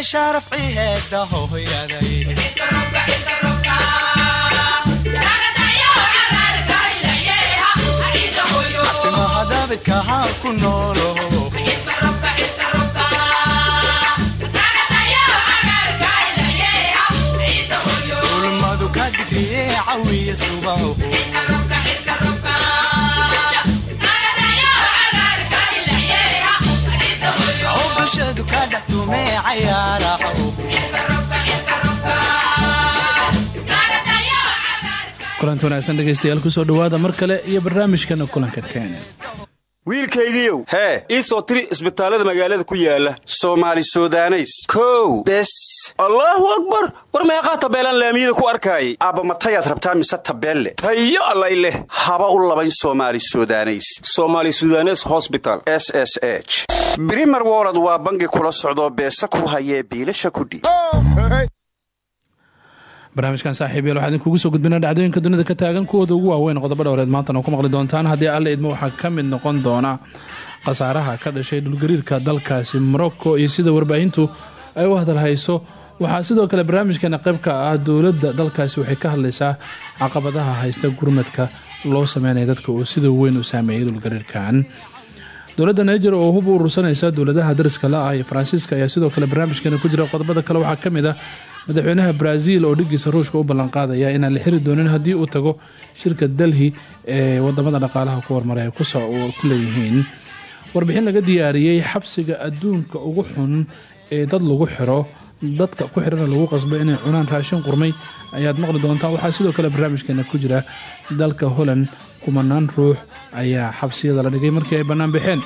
iyo sharafci heeda hooyaday abtimahadabidkahaa ku noolo ulmadu ka digriye cawiya subaho kulanti wanaagsan dhegaystayaal ku soo dhowaada mar kale iyo barnaamijkana kulanka kenya wiilkaygiiow hee ii soo tiri isbitaallada magaalada ku yaalla soomaali sudaneys. Kow. Bes. Allaahu akbar. War meeqaa tabeelaan laamiyada ku arkaayay aabba matayaad rabtaa mise tabeelle? Tayo allay leh. Haba u labayn soomaali sudaneys. Somaali sudanes hosbital s s h. Brimer wolod waa bangi kula socdoo beesa ku hayee biilasha kudhiib barnaamijkan saaxiibayaal waxaa idinkugu soo gudbinaa dhacdooyinka dunida ka taagan kuwooda ugu waaweyn qodobo dhowreed maantana ku maqli doontaan haddii alle idmo waxaa ka mid noqon doona khasaaraha ka dhashay dhulgariirka dalkaasi morocco iyo sida warbaahintu ay u hadalhayso waxaa sidoo kale barnaamijkeena qayb ka ah dowladda dalkaasi waxay ka hadlaysaa caqabadaha haysta gurmadka loo sameynaya dadka uu sida weyn u saameeyay dhulgariirkan. Dowladda niger oo hub u urursanaysa dowladaha dariska la-ah iyo faransiiska ayaa sidoo kale barnaamijkeena ku jira qodobada kale. Waxaa ka mid ah madaxweynaha brazil oo dhigiisa ruushka u ballanqaadaya inaan la xiri doonin haddii uu tago shirka delhi ee waddamada dhaqaalaha ku hormaray ay ku leeyihiin. Warbixin laga diyaariyey xabsiga adduunka ugu xun ee dad lagu xiro dadka ku xirana lagu qasbo inay cunaan raashin qurmay ayaad maqli doontaan waxaa sidoo kale barnaamijkeena ku jira dalka holland kumanaan ruux ayaa xabsiyada la dhigay markii ay bannaan baxeen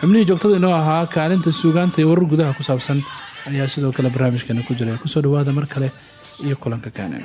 xubnihii joogtada inoo ahaa kaalinta suugaanta iyo warar gudaha ku saabsan ayaa sidoo kale barnaamijkeena ku jira ku soo dhawaada mar kale iyo kulanka kaanen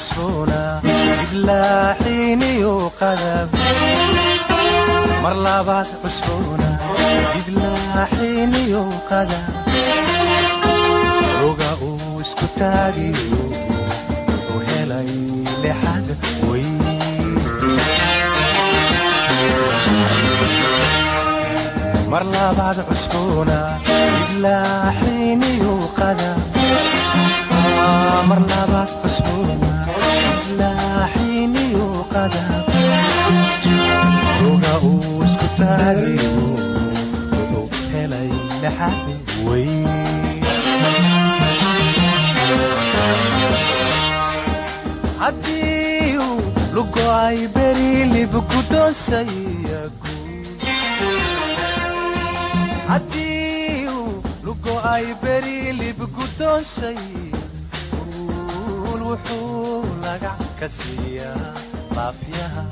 labaad haddii uu lugo'ay beri libgudoonsaya haddii wuxuu lagac ka siiyaa laafyaha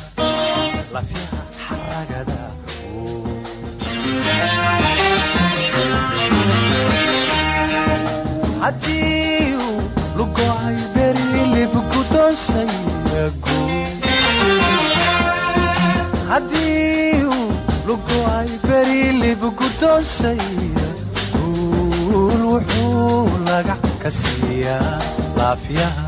xaragada haddii uu lugo'ay berilib guddoonsaya guul wuxuu lagac ka siiyaa laafyaha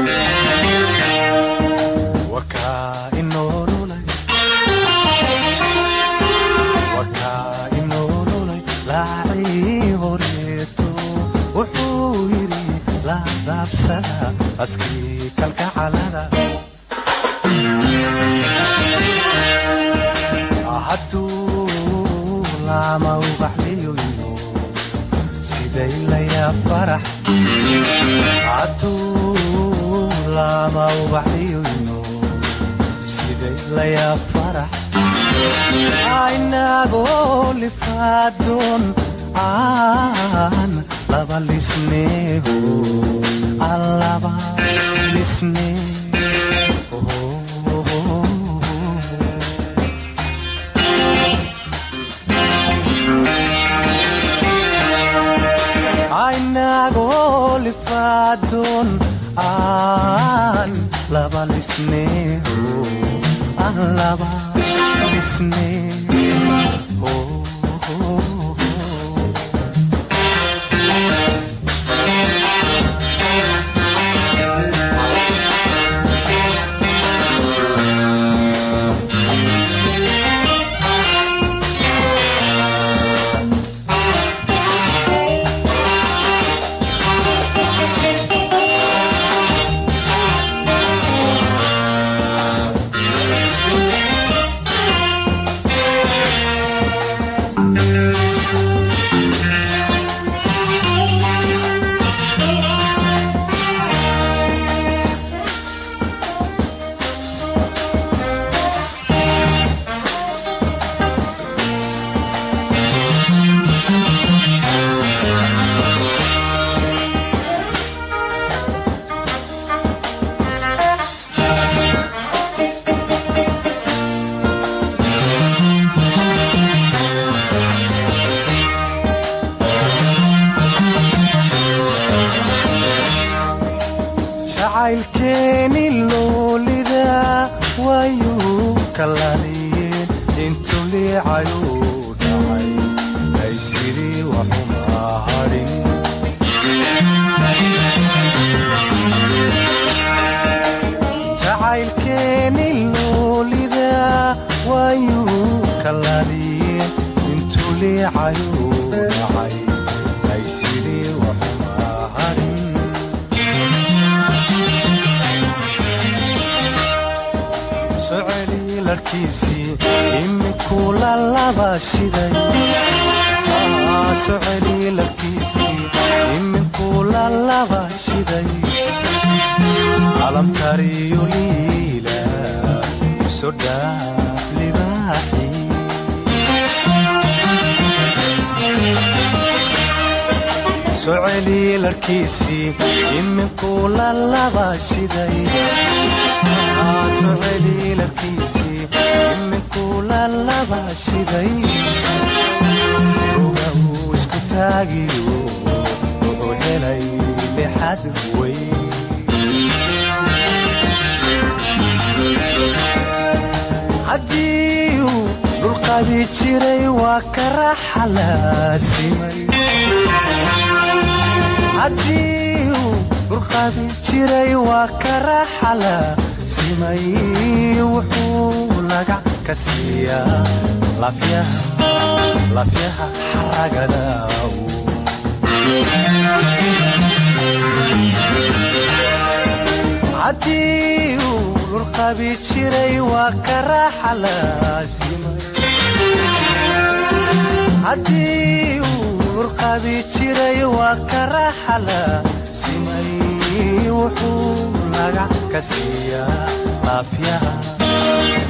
ubaxliyoyo siday layaa farax? Aynagoo lifaadoon aan laba lisneeho allaba lisneeho lalaba shiday soceli larkiisii iminku lalaba shiday alamtariyo liila sodhaa libaaxi soceli larkiisii iminku lalaba shiday soceli larkiisii iminku lalaba shiday oga uu isku taagiyo wuxuu helay lixad weyn haddii uu dhulqabi jiray waa ka raxalaasimay haddii uu dhulqabi jiray waa ka raxala simay wuxuu lagac ka siiyaa lafyaha xaragada haddii uu dhulqabi jiray waa ka ka raxala simay wuxuu lagac ka siiyaa lafyaha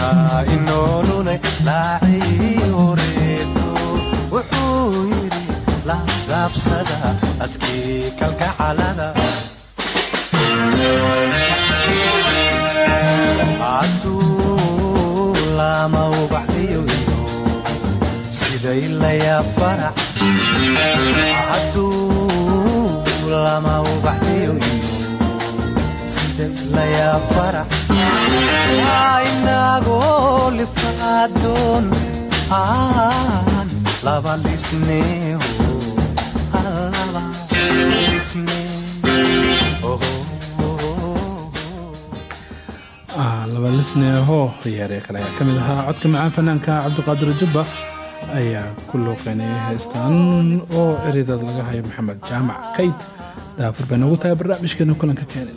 warkaa inoolulay laacii horeeto wuxuu yidhi la daabsada askii kalgacalada hadduu lama ubaxdiyo iyo siday layaa farax hadduu lama ubaxdiyo iyo siday layaa farax inagoo lifaadoon aan laba lisneeho laba lisneeho labalisneeho yaaree kale ayaa ka mid ahaa codka macaan fanaanka cabdiqaadir jubba ayaa ku looqeynayay heestan oo ereydad laga hayo maxamed jaamac kayd daafur bay noogu tahay barnaamijkeena kulanka keenay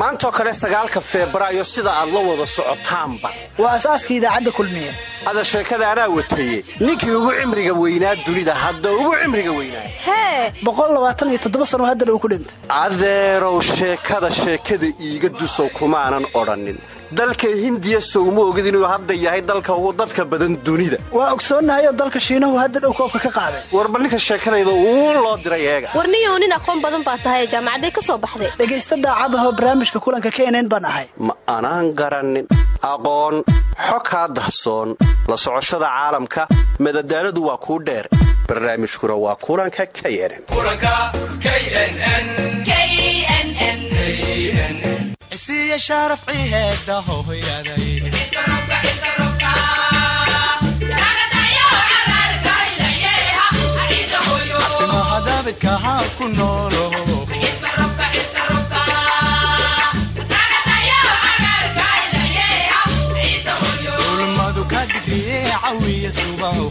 maantoo kale sagaalka febraayo sida aad la wada socotaanba. Waa asaaskii idaacadda kulmiye. Ada sheekada anaa wataye ninkii ugu cimriga weynaa dunida hadda ugu cimriga weynaa. Hee! Boqolaaaaaniyo sano hadda dhow ku dhintay. Adeerow sheekada sheekada iiga dusow kumaanan odhannin dalka hindiya sowma ogid inuu hadda yahay dalka ugu dadka badan dunida. Waa ogsoonnahay oo dalka shiinahu hadda dhow koobka ka qaaday. Warba ninka sheekadayda uu loo diray eega. Warniyow nin aqoon badan baa tahay jaamacaday ka soo baxday. Dhegaysta daacadahoo barnaamijka kulanka knn baan ahay. Ma anaan garannin aqoon xo kaa dahsoon la socoshada caalamka madadaaladu waa kuu dheer. Barnaamijkuna waa kulanka knn cisiiya sharaf ciheeda hooyaday timaha daabidka ha ku noolo ulmadu ka digriye cawiya subaho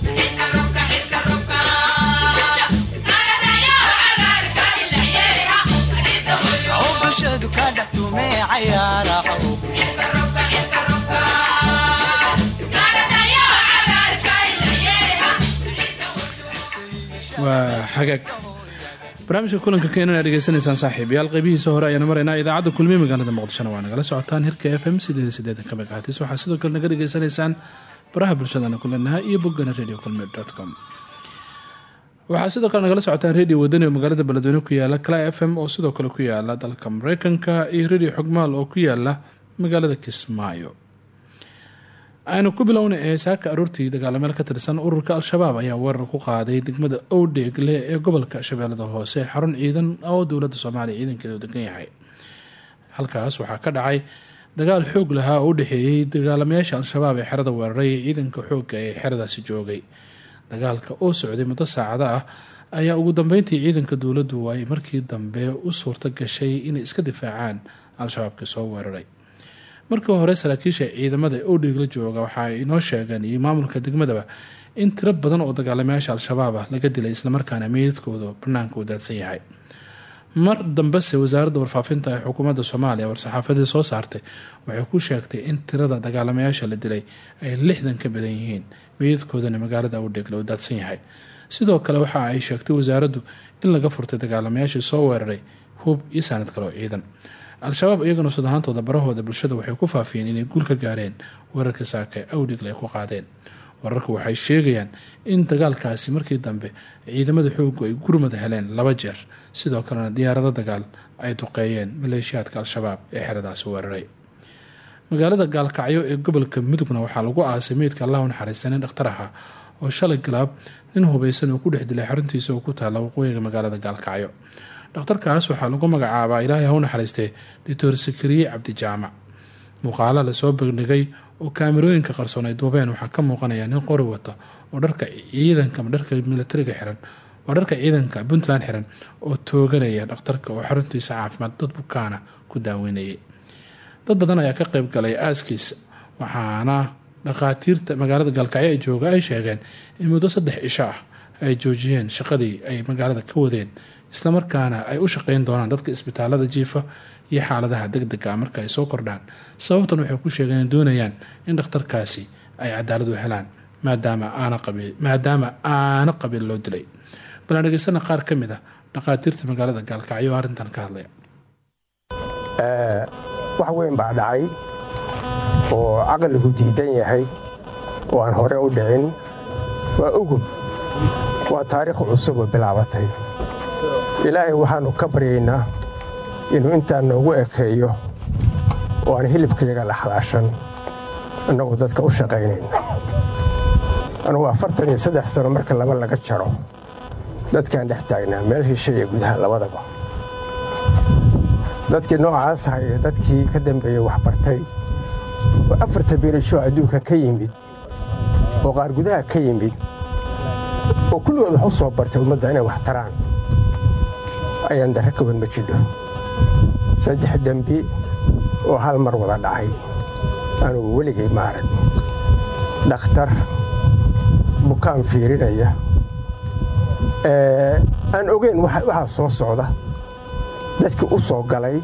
bulshadu ka dhex waa barnaamijka kulanka keenan aad dhegeysanaysaan saaxiibayaal qeybihiisa hore ayaana maraynaa idaacadda kulmiye magaalada muqdishona waa nagala socotaan hirka f m ka megahatis waxaa sidoo kale naga dhegeysanaysaan baraha bulshadana kulanaha iyo boggana radio kulmi com waxaa sidoo kale nagala socotaan radio wadani oo magaalada beledweyne ku yaalla cla f m oo sidoo kale ku yaalla dalka mareykanka iyo radio xogmaal oo ku yaalla magaalada kismaayo. Aynu ku bilowna ee saaka aroortii dagaalameel ka tirsan ururka al-shabaab ayaa weerar ku qaaday degmada owdheegle ee gobolka shabeellada hoose xarun ciidan oo dowladda soomaaliya ciidankeedu degan yahay. Halkaas waxaa ka dhacay dagaal xoog lahaa oo u dhexeeyey dagaalamayaasha al-shabaab ee xerada weeraray ee ciidanka xoogga ee xeradaasi joogay dagaalka oo socday muddo saacada ah ayaa ugu dambeyntii ciidanka dowladdu ay markii dambe u suurta gashay inay iska difaacaan al-shabaabkii soo weeraray. Markii hore saraakiisha ciidamada ee odhigla jooga waxa ay inoo sheegeen iyo maamulka degmadaba in tiro badan oo dagaalamayaasha al-shabaab ah laga dilay islamarkaana meydadkooda banaanka u daadsan yahay. Mar dambese wasaaradda warfaafinta ee xukuumadda soomaaliya war-saxaafadii soo saartay waxay ku sheegtay in tirada dagaalamayaasha la dilay ay lixdan ka badan yihiin meydadkoodana magaalada udheegle u daadsan yahay. Sidoo kale waxa ay sheegtay wasaaraddu in laga furtay dagaalamayaashii soo weeraray hub iyo saanad kale oo ciidan. Al-shabaab iyaguna sud ahaantooda barahooda bulshada waxay ku faafiyeen inay guul ka gaareen weerarka saaka awdhigle ay ku qaadeen. Wararku waxay sheegayaan in dagaalkaasi markii dambe ciidamada xoogu ay gurmada heleen laba jeer. Sidoo kalena diyaarado dagaal ay duqeeyeen maleeshiyaadka al-shabaab ee xeradaasi weeraray magaalada gaalkacyo ee gobolka mudugna waxaa lagu aasay meydka allahu naxariista nin dhakhtar aha oo shalay galaab nin hubeysan oo ku dhex dilay xaruntiisa oo ku taalla waqooyiga magaalada gaalkacyo. Dhakhtarkaas waxaa lagu magacaabaa ilaahay ha u naxariistee doctor sakariye cabdijaamac muuqaalo la soo bandhigay oo kaamirooyinka qarsoon ay duubeen. Waxaa ka muuqanaya nin qori wata oo dharka ciidanka dharka militariga xiran waa dharka ciidanka puntland xiran oo tooganaya dhakhtarka oo xaruntiisa caafimaad dad bukaana ku daaweynayay dad badan ayaa ka qayb galay aaskiisa waxaana dhakhaatiirta magaalada gaalkacyo ay jooga ay sheegeen in muddo saddex cisho ah ay joojiyeen shaqadii ay magaalada ka wadeen islamarkaana ay u shaqeyn doonaan dadka isbitaalada jiifa iyo xaaladaha deg dega marka ay soo kordhaan. Sababtan waxay ku sheegeen doonayaan in dhakhtarkaasi ay cadaalad u helaan maadaama aana qabiil loo dilay. Balaan qaar ka mid a dhakhaatiirta magaalada gaalkacyo oo arrintan ka hadlaya wax weyn baa dhacay oo caqligu diidan yahay. Oo aan hore u dhicin waa ugub waa taariikh cusub oo bilaabatay. Ilaahay waxaannu ka baryaynaa inuu intaa noogu ekeeyo. Oo aan hilibkayaga la xalaashan innagoo dadka u shaqaynayna anugu afartan iyo saddex sano marka laba laga jaro. Dadkaan dhex taagnaa meel iyo gudaha labadaba dadkii noocaas ahay ee dadkii ka dambeeyey waxbartay oo afarta beerasho adduunka ka yimid oo qaar gudaha ka yimid oo kulligood wax u soo bartay ummadda inay wax taraan. Ayaan darre ka wan ma jidho. Saddex dembi oo hal mar wada dhacay. Anugu weligay ma arag. Dhakhtar bukaan fiirinaya. Aan ogeyn waxaa soo socda dadkii u soo galay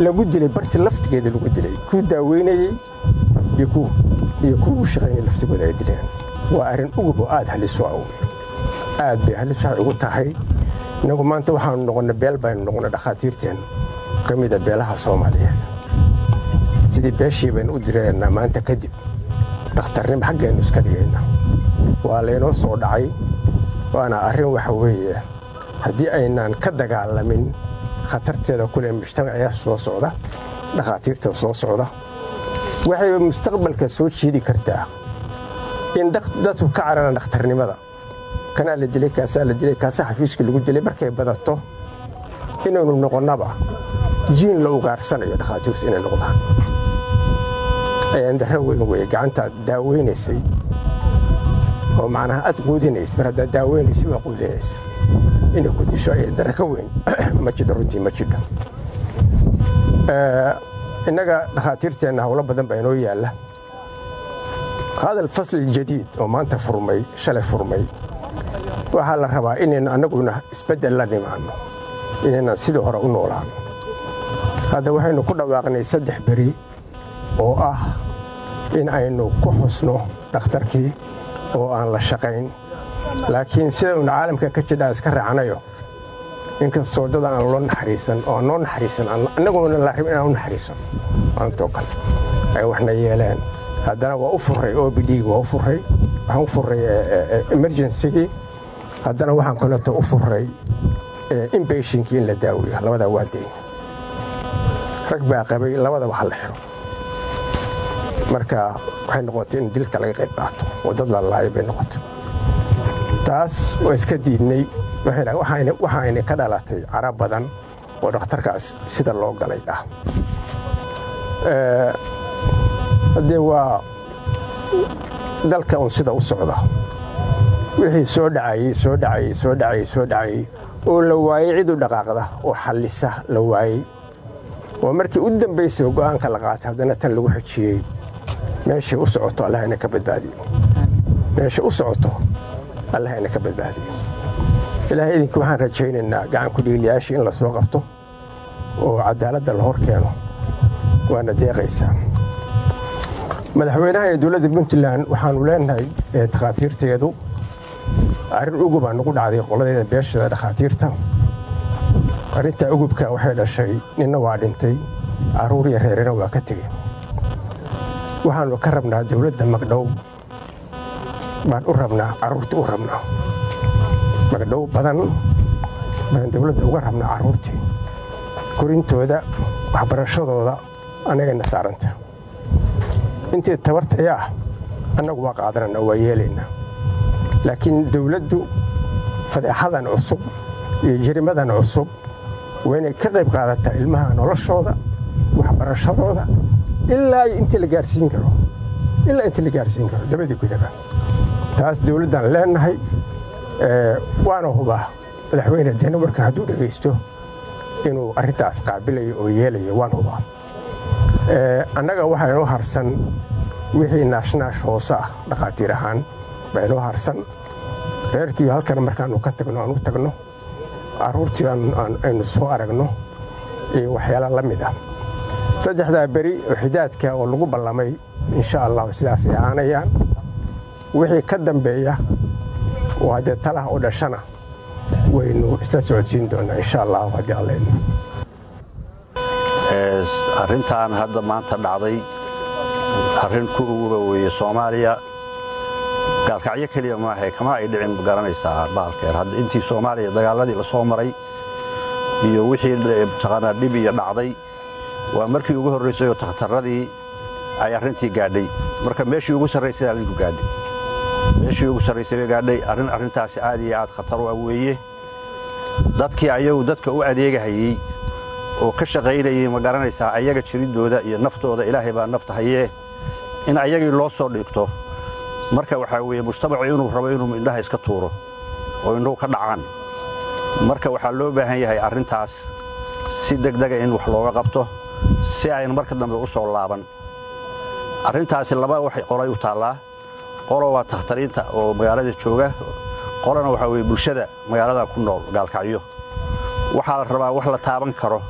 lagu dilay barti laftigeeda lagu dilay kuu daaweynayey iyo kuwu shaqaynay laftigooda ay dileen. Waa arrin ugub oo aad halis u awey aad bay halis waxay ugu tahay. Innagu maanta waxaanu noqonnay beel baynu noqonnay dhakhaatiirteennu ka mida beelaha soomaaliyeed. Sidii beeshii baynu u direennaa maanta kadib dhakhtarnimo xaggeennu iska dhigayna waa laynoo soo dhacay waana arrin waxa weeye haddii aynaan ka dagaalamin khatarteeda kule mujtamaciyaa soo socda dhakhaatiirta soo socda. Waxay mustaqbalka soo jiidi kartaa in dadku ka cararaan dhakhtarnimada. Kanaa la dilay kaasaa la dilay kaasaa xafiiska lagu dilay markay badato inaynu noqonnaba jiin la ugaarsanayo dhakhaatiirtu inay noqdaan. Ayaan darra weyn weye gacantaad daaweynaysay oo macnaha aad quudinaysa mar haddaad daaweynaysa waa quudinaysa inay ku disho ayay darra ka weyn. Ma jidho runtii ma innaga dhakhaatiirteenna howlo badan baa inoo yaalla. Hadal fasli jadiid oo maanta furmay shalay furmay waxaa la rabaa inaynu annaguna isbeddel la nimaanno inaynan sidii hore u noolaano. Hadda waxaynu ku dhawaaqnay saddex beri oo ah in aynu ku xusno dhakhtarkii oo aan la shaqayn laakiin sida uuna caalamka ka jidhaa iska raacnayo inkastoo dad aan loo naxariisan oo noo naxariisan annaguna la rabin inaan u naxariisan maantoo kale. Ay waxna yeeleen. Haddana waa u furray o b d waa u furray. Waxaan u furray emergencygii haddana waxaan kaleeto u furray inbatinkii in la daawiyo labadaa waa rag baa qabay labadaba ha la xiro. Marka waxay noqotay in dilka laga qayb qaato oo dad la laayo bay noqotay taas waa iska diidnay. Waxaayna ka dhalatay carab badan oo dhakhtarkaas sida loo galay ah. Haddee waa dalka un sida u socda wixii soo dhacayey soo dhacayey soo dhacayey soo dhacayey oo la waayey cid u dhaqaaqda oo xallisa la waayey oo markii u dambaysay oo go'aanka la qaatay haddana tan lagu xejiyey meeshay u socoto allah ina ka badbaadiyo. Meeshay u socoto allah ina ka badbaadiyo ilaahay idinka waxaan rajaynaynaa gacanku dhiiliyaashii in la soo qabto oo cadaaladda la hor keeno waana deeqaysaa. Madaxweynaha ee dowladda puntland waxaannu leenahay dhakhaatiirteedu arrin ugubaa nagu dhacday qoladeeda beeshada dhakhaatiirta. Arrintaa ugubka waxay dhashay ninna waa dhintay carruur iyo reerina waa ka tegey. Waxaannu ka rabnaa dowladda magdhow baan u rabnaa carruurta u rabnaa magdhow badan baan dowladda uga rabnaa carruurtii korintooda waxbarashadooda annagana saaranta intii tabartaya ah annagu waa qaadanana waa yeelaynaa laakiin dowladdu fadeexadan cusub iyo jarimadan cusub waa inay ka qayb qaadataa ilmaha noloshooda waxbarashadooda ilaa intii la gaarsiin karo ilaa intii la gaarsiin karo dabadii gudaba taas dowladdaan leenahay waana hubaa madaxweyne dena hadduu dhegaysto inuu arrintaas qaabilayo oo yeelayo waan hubaa annaga waxaa inoo harsan wixii naashnaash hoose ah dhakhaatiir ahaan baa harsan. Reerkiiyo halkan markaannu ka tagno aan u tagno carruurtii aynu soo aragno iyo waxyaala la mid ah. Saddexdaa beri xidaadka oo lagu ballamay insha allahu sidaasay ahaanayaan wixii ka dambeeya oo haddee talaha u dhashana waynu isla socodsiin doonaa insha allahu haddii allayno arrintan hadda maanta dhacday arrin ku uguba weeye soomaaliya. Gaalkacyo keliya maahae kama ay dhicin garanaysaa bahalkeer hadda intii soomaaliya dagaaladii la soo maray iyo wixii taqaanaa dhib iyo dhacday waa markii ugu horraysay oo takhtarradii ay arrintii gaadhay. Marka meeshii ugu sarraysay arrinku gaadhay meeshii ugu sarraysay bay gaadhay arrin arrintaasi aad iyo aad khatar u ah weeye. Dadkii ayagu dadka u adeegahayey oo ka shaqaynayey ma garanaysaa ayaga jiriddooda iyo naftooda ilaahay baa nafta hayee in ayagii loo soo dhigto marka waxaa weeye mujtamacu inuu rabo inuu indhaha iska tuuro oo indhuhu ka dhacaan. Marka waxaa loo baahan yahay arrintaas si degdega in wax looga qabto si ayna marka dambe u soo laaban. Arrintaasi laba waxay qolay u taallaa qolo waa takhtariinta oo magaalada jooga. Qolona waxaa weeye bulshada magaalada ku nool gaalkacyo. Waxaa la rabaa wax la taaban karo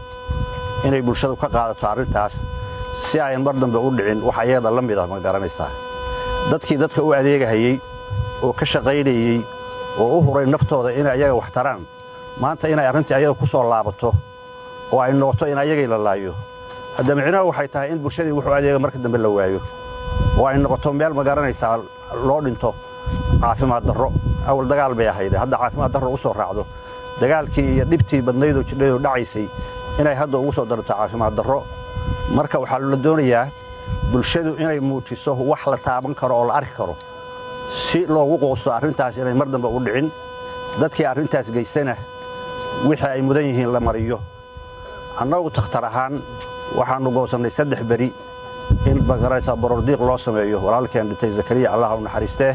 inay bulshadu ka qaadato arrintaas si ayan mar dambe u dhicin wax ayada la mid ah ma garanaysaa dadkii dadka u adeegahayey oo ka shaqaynayey oo u huray naftooda inay ayaga wax taraan maanta inay arrintii ayaga ku soo laabato oo ay noqoto in ayagay la laayo. Hadda micnahu waxay tahay in bulshadii wuxuu adeega marka dambe la waayo. Oo ay noqoto meel ma garanaysaa loo dhinto caafimaad darro. Awal dagaal bay ahayde hadda caafimaad darro u soo raacdo. Dagaalkii iyo dhibtii badnaydoo jidhayoo dhacaysay inay hadda ugu soo darto caafimaad darro. Marka waxaa la doonayaa bulshadu inay muujiso wax la taaban karo oo la arki karo. Si loogu quusto arrintaas inay mar dambe u dhicin dadkii arrintaas geystana wixii ay mudan yihiin la mariyo. Annagu takhtar ahaan waxaannu goosannay saddex beri in magaraysaa borordiiq loo sameeyo. Walaalkeen dhintay zakariya allah u naxariistee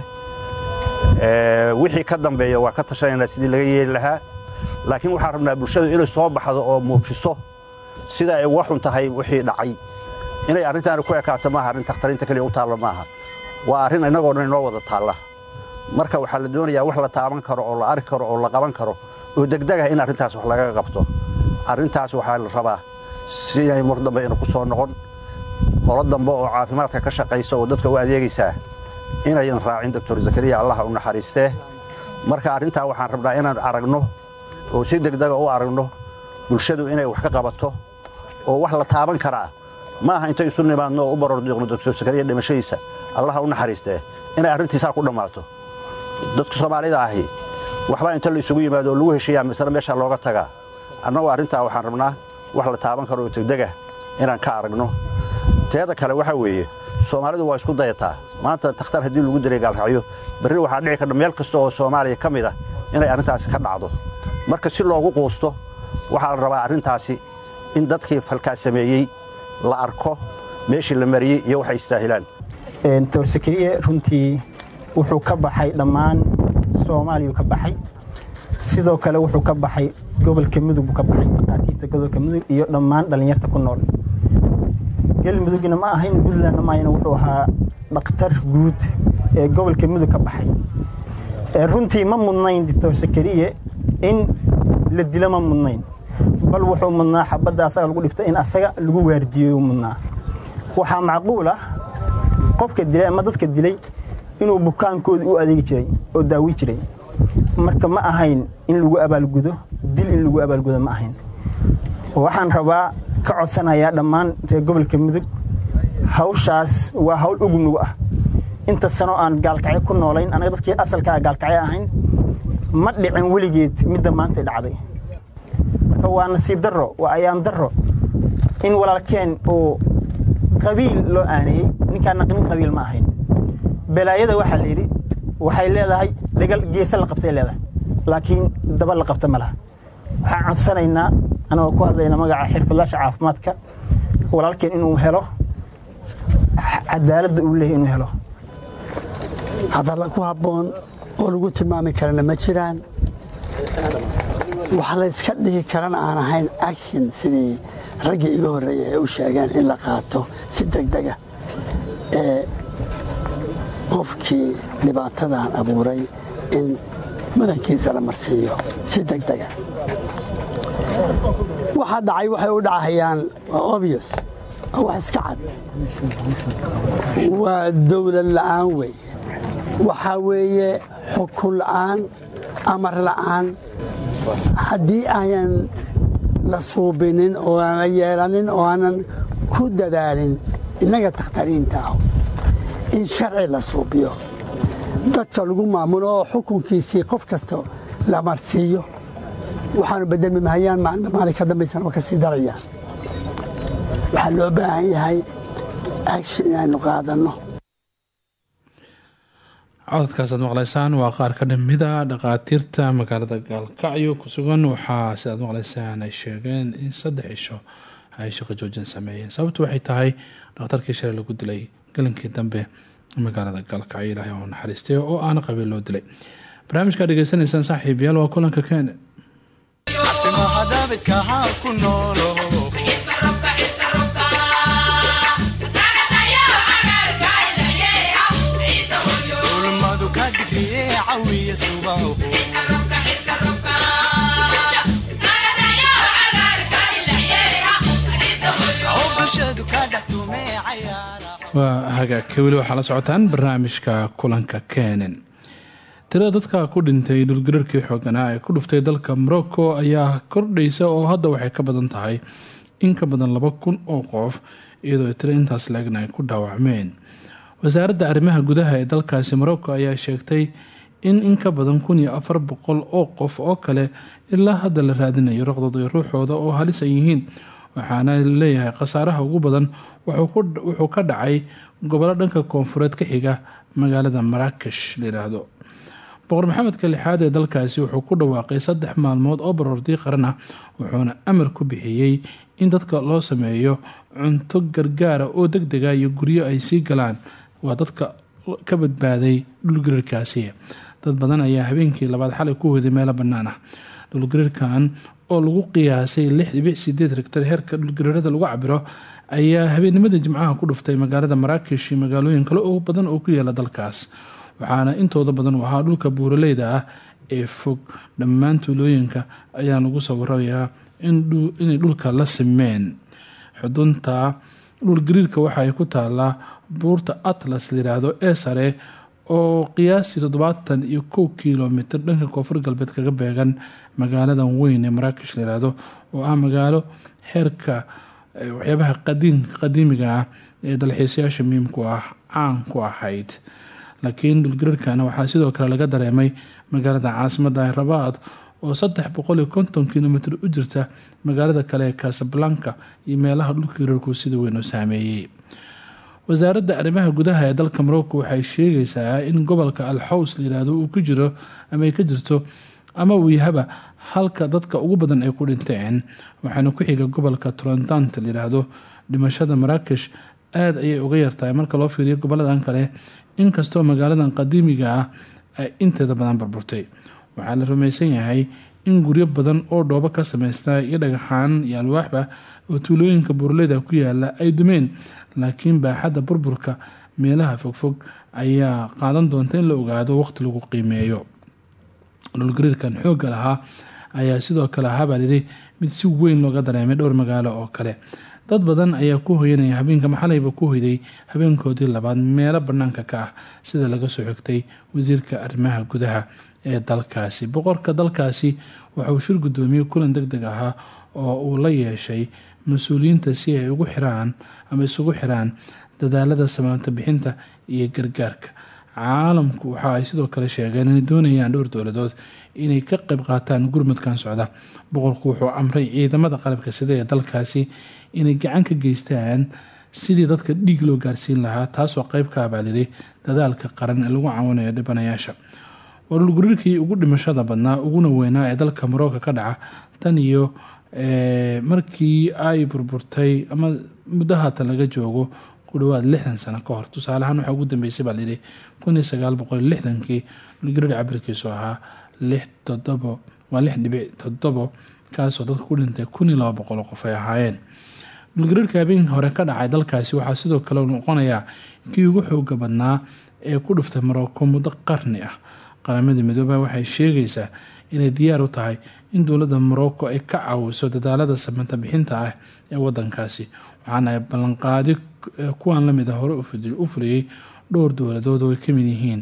wixii ka dambeeya waa ka tashanaynaa sidii laga yeeli lahaa. Laakiin waxaan rabnaa bulshadu inay soo baxdo oo muujiso sida ay uga xun tahay wixii dhacay. Inay arrintaani ku ekaato maaha arrin takhtariinta keliya u taalla maaha. Waa arrin innagoo dhan inoo wada taalla. Marka waxaa la doonayaa wax la taaban karo oo la arki karo oo la qaban karo oo degdegah in arrintaas wax lagaga qabto. Arrintaas waxaa la rabaa siday mar dambe ina ku soo noqon qolo dambe oo caafimaadka ka shaqaysa oo dadka u adeegaysaa inayan raacin doctor zakariya allah u naxariistee marka arrintaa waxaan rabnaa inaan aragno oo si degdega u aragno bulshadu inay wax ka qabato oo wax la taaban karaa ma aha intay isu nimaadno oo u barordiiqno doctor zakariya dhimashadiisa allaha u naxariistee inay arrintiisaa ku dhammaato. Dadka soomaalida ahi waxbaa inta la isugu yimaado oo lagu heshiiyaa misena meeshaa looga tagaa annagu arrintaa waxaan rabnaa wax la taaban karo oo degdega inaan ka aragno teeda kale waxaa weeye soomaalidu waa isku dayataa maanta takhtar haddii lagu diray gaalkacyo berri waxaa dhici karta meel kasta oo soomaaliya ka mid ah inay arrintaasi ka dhacdo. Marka si loogu quusto waxaa la rabaa arrintaasi in dadkii falkaas sameeyey la arko meeshii la mariyey iyo waxay istaahilaan. Doctor sakariye runtii wuxuu ka baxay dhammaan soomaaliyuu ka baxay. Sidoo kale wuxuu ka baxay gobolka mudug buu ka baxay dhaqaatiirta gobolka mudug iyo dhammaan dhallinyarta ku nool galmudugna ma ahayn. Puntlandna ma ahayn wuxuu ahaa dhakhtar guud ee gobolka mudug ka baxay. Runtii ma mudnayn doctor sakariye in la dilo ma mudnayn. Bal wuxuu mudnaa xabadda asaga lagu dhifta in asaga lagu waardiyeyo mudnaa. Waxaa macquul ah qofka dilay ama dadka dilay inuu bukaankooda u adeegi jiray oo daawi jiray. Marka ma ahayn in lagu abaalgudo dil in lagu abaalgudo ma ahayn. Waxaan rabaa ka codsanayaa dhammaan reer gobolka mudug hawshaas waa hawl ugunug ah. Inta sanoo aan gaalkacyo ku noolayn anaga dadkii asalkaa gaalkacyo ahayn ma dhicin weligeed midda maantay dhacday. Marka waa nasiib darro waa ayaan darro in walaalkeen uu qabiil loo aaneeyey ninkaan naqnin qabiil ma ahayn. Balaayada waxaa la yidhi waxay leedahay degal geesa la qabtay leedahay laakiin daba la qabta ma laha. Waxaan codsanaynaa anagoo ku hadlayna magaca xirfadlaasha caafimaadka. Walaalkeen inuu helo cadaaladda uu leeyahy inuu helo. Hadalla ku habboon oo lagu tilmaami karana ma jiraan. Wax layska dhihi karana aan ahayn action sidii raggii iga horreeya ay u sheegeen in la qaato si degdega ee qofkii dhibaatadan abuuray in mudankiisa la marsiiyo si degdega waxa dhacay waxay u dhacayaan waa obvious. Waa wax iska cad. Waa dowlad la'aan weeye. Waxaa weeye xukun la'aan amar la'aan. Haddii aanan la suubinin oo aanan yeelanin oo aanan ku dadaalin innaga takhtariinta ah in sharci la suubiyo. Dadka lagu maamulo oo xukunkiisii qof kasta la marsiiyo waxaanu bedelmi mahayaan maalin ka dambaysana waa waxaa loo baahan yahay action inaynu qaadanno. Cododkaasaad maqlaysaan waa qaar ka dhamida dhakhaatiirta magaalada gaalkacyo ku sugan. Waxaa sidaad maqlaysaan ay sheegeen in saddex cisho ay shaqo joojin sameeyeen. Sababtu waxay tahay dhakhtarkii shalay lagu dilay galinkii dambe magaalada gaalkacyo ilaahay oo naxariistay oo aana qabiil loo dilay. Barnaamijkaa dhegeysanaysaan saaxiib waa kulanka keene waa hagaagka weli waxaa la socotaan barnaamijka kulanka kenen tirada dadka ku dhintay dhulgararkii xooganaa ee ku dhuftay dalka morocco ayaa kordhaysa oo hadda waxay ka badan tahay in ka badan laba kun oo qof iyadoo tiro intaas laegna ay ku dhaawacmeen. Wasaaradda arrimaha gudaha ee dalkaasi morocco ayaa sheegtay in in ka badan kun iyo afar boqol oo qof oo kale ilaa hadda la raadinayo roqdooda ruuxooda oo halis ay yihiin waxaana leeyahay khasaaraha ugu badan wuxuu ka dhacay gobollo dhanka koonfureed ka xiga magaalada maraakesh layihaahdo boqor maxamedka lixaad ee dalkaasi wuxuu ku dhawaaqay saddex maalmood oo baroortii qaran ah wuxuuna amar ku bixiyey in dadka loo sameeyo cunto gargaara oo deg dega iyo guryo ay sii galaan. Waa dadka ka badbaaday dhulgariirkaasi dad badan ayaa habeenkii labaad xalay ku hoyday meelo bannaan ah. Dhulgariirkan oo lagu qiyaasay rigtar heerka dhulgariirada lagu cabiro ayaa habeennimadii jimcaha ku dhuftay magaalada maraakesh iyo magaalooyin kale oo badan oo ku yaalla dalkaas waxaana intooda badan u ahaa dhulka buuraleyda ah ee fog dhammaan tuulooyinka ayaa lagu sawirayaa inay dhulka la simeen. Xudunta dhulgariirka waxa ay ku taalaa buurta atlas layiraahdo ee sare oo qiyaastii toddobaatan iyo kow kilomitr dhanka koonfur galbeed kaga beegan magaaladan weyn ee maraakesh layiraahdo oo ah magaalo xeerka waxyaabaha qadiimiga ah ee dalxiisayaasha muhiimku ah caan ku ahayd laakiin dhulgariirkana waxaa sidoo kale laga dareemay magaalada caasimada rabaad oo saddex boqol iyo konton kilomitr u jirta magaalada kale ee casablanca iyo meelaha dhulgariirku sida weyn u saameeyey. Wasaaradda arrimaha gudaha ee dalka morocco waxay sheegaysaa in gobolka alxaws layiraahdo uu ku jiro ama ka jirto ama uu yahaba halka dadka ugu badan ay ku dhinteen. Waxaana ku xiga gobolka trontant layiraahdo dhimashada maraakesh aada ayay uga yartahay marka loo fiiriyo goboladan kale inkastoo magaaladan qadiimiga ah ay inteeda badan burburtay. Waxaa la rumaysan yahay in guryo badan oo dhoobo ka sameystaa iyo dhagaxaan iyo alwaaxba oo tuulooyinka buurleyda ku yaalla ay dumeen laakiin baaxadda burburka meelaha fogfog ayaa qaadan doonta in la ogaado waqti lagu qiimeeyo. Dhulgariirkan xoogga lahaa ayaa sidoo kale ahaabaa lidi mid si weyn looga dareemay dhowr magaalo oo kale dad badan ayaa ku hoyanaya habeenka maxalayba ku hoyday habeenkoodii labaad meelo banaanka ka ah sida laga soo xigtay wasiirka arrimaha gudaha ee dalkaasi. Boqorka dalkaasi waxa shir guddoomiyey kulan deg deg ahaa oo uu la yeeshay mas'uuliyiinta si ay ugu xiraan ama isugu xiraan dadaalada samaanta bixinta iyo gargaarka. Caalamku waxa ay sidoo kale sheegeen inay doonayaan dhowr dowladood inay ka qayb qaataan gurmadkan socda. Boqorku wuxuu amray ciidamada qalabka sida ee dalkaasi inay gacan ka geystaan sidii dadka dhiig loo gaarsiin lahaa taasoo qeyb ka abaaliri dadaalka qaran ee lagu caawinayo dhibanayaasha. Waa dhulgariirkii ugu dhimashada badnaa uguna weynaa ee dalka morocco ka dhaca. Tan iyo markii ay burburtay ama muddo laga joogo ku dhawaad lixdan sano ka hor. Tusaaleahaan waxaa ugu dambeysay baa layidhi kun iyo sagaal boqol lixdankii dhulgariir cabirkiisu ahaa lix todobo waa lix dhibic todobo kaasoo dadka ku dhintay kun iyo laba boqol qof ay ahaayeen dhulgariirka habeen hore ka dhacay dalkaasi waxaa sidoo kale noqonayaa kii ugu xooga badnaa ee ku dhuftay morocco muddo qarni ah. Qaramada midooba waxay sheegaysaa inay diyaar u tahay in dowladda morocco ay ka caawiso dadaalada samanta bixinta ah ee wadankaasi waxaana ay ballanqaadi kuwan la mid a hore u fuliyey dhowr dowladood oo ay ka mid yihiin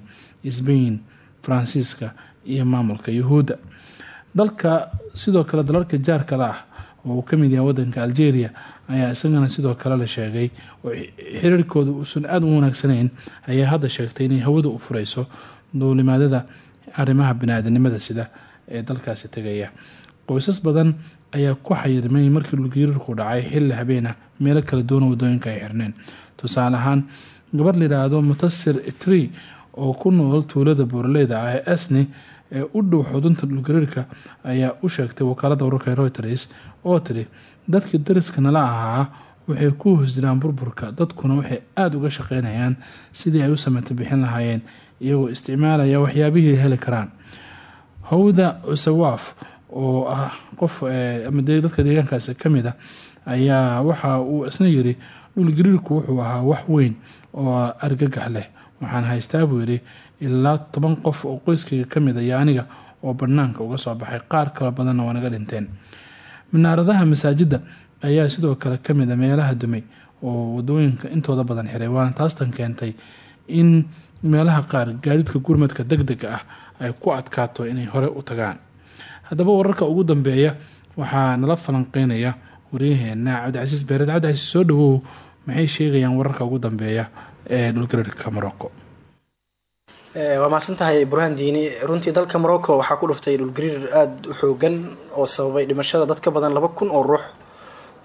sbain faransiiska iyo maamulka yuhuudda. Dalka sidoo kale dalalka jaarkale ah oo uu ka mid yahay wadanka algeria ayaa isagana sidoo kale la sheegay oo xiriirkooda uusan aada u wanaagsanayn ayaa hadda sheegtay inay hawada u fureyso duulimaadada arrimaha bani-aadanimada sida ee dalkaasi tegaya qoysas badan ayaa ku xayirmay markii dhulgariirku dhacay xilli habeena meelo kala duwan waddooyinka ay xirneen. Tusaale ahaan gabar layidhaahdo mutasir itri oo ku nool tuulada buuraleyda ah ee asni ee u dhow xudunta dhulgariirka ayaa u sheegtay wakaalada wararka reuters oo tiri dadkii dariska nala ahaa waxay ku hoos jiraan burburka. Dadkuna waxay aada uga shaqeynayaan sidii ay u samata bixin lahaayeen iyagoo isticmaalaya waxyaabihii heli karaan. Howda usawaaf oo ah qof ama dadka deegaankaasi ka mid a ayaa waxa uu isna yiri dhulgariirku wuxuu ahaa wax weyn oo argagax leh. Waxaan haystaa buu yidhi ilaa toban qof oo qoyskayga ka mid iyo aniga oo banaanka uga soo baxay. Qaar kala badanna waa naga dhinteen. Minaaradaha masaajida ayaa sidoo kale ka mid a meelaha dumay oo waddooyinka intooda badan xiray waana taastan keentay in meelaha qaar gaadiidka gurmadka deg dega ah ay ku adkaato inay hore u tagaan. Haddaba wararka ugu dambeeya waxaa nala falanqeynaya waryaheena cabdicasiis beered cabdicasiis soo dhawow maxay sheegayaan wararka ugu dambeeya ee dhulgariirka morocco waa mahadsan tahay burhaan diini. Runtii dalka morocco waxaa ku dhuftay dhulgariir aada u xoogan oo sababay dhimashada dad ka badan laba kun oo ruux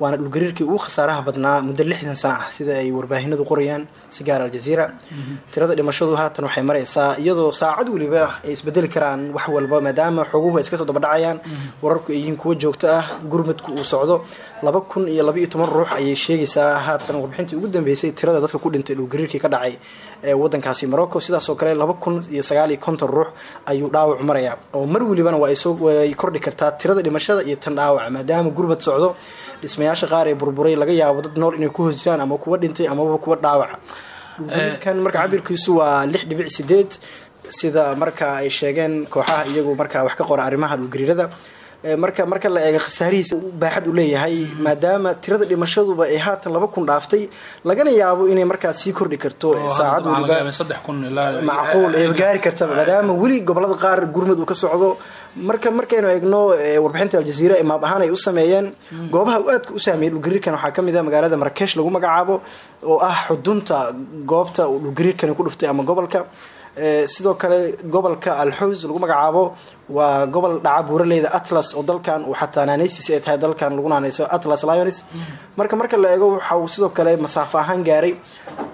waana dhulgariirkii ugu khasaaraha badnaa muddo lixdan sano ah sida ay warbaahinadu qorayaan sigaar aljaziira tirada dhimashadu haatan waxay mareysaa iyadoo saacad weliba ay isbedeli karaan wax walba maadaama xoguhu ay iska soo dabadhacayaan. Wararku ay yihiin kuwo joogto ah gurmadku uu socdo. Laba kun iyo laba iyo toban ruux ayay sheegaysaa haatan warbixintii ugu dambeysay tirada dadka ku dhintay dhulgariirkii ka dhacay ee wadankaasi morocco sidaasoo kale laba kun iyo sagaal iyo konton ruux ayuu dhaawac maraya. Oo mar welibana way kordhi kartaa tirada dhimashada iyo tan dhaawaca maadaama gurmad socdo dhismayaasha qaar ee burburay laga yaabo dad nool inay ku hoos jiraan ama kuwa dhintay amaba kuwa dhaawaca dhulgariirkan marka cabirkiisu waa lix dhibic sideed sida marka ay sheegeen kooxaha iyagu marka wax ka qora arrimaha dhulgariirada marka marka la eego khasaarihiisa baaxad u leeyahay maadaama tirada dhimashaduba ay haatan laba kun dhaaftay lagana yaabo inay markaas sii kordhi karto saacad weliba macquul ee gaari kartaba maadaama weli gobollada qaar gurmad uu ka socdo. Marka markaynu eegno warbixinta aljaziira ee maab ahaan ay u sameeyeen goobaha uu aadka u saameeyay dhulgariirkan waxaa ka mid ah magaalada marakesh lagu magacaabo oo ah xudunta goobta dhulgariirkani ku dhuftay ama gobolka sidoo kale gobolka alxuus lagu magacaabo waa gobol dhaca buuraleyda atlas oo dalkan uu xataa naanaystiis ay tahay dalkan lagu naanayso atlas lions. Marka marka la eego waxa uu sidoo kale masaafo ahaan gaaray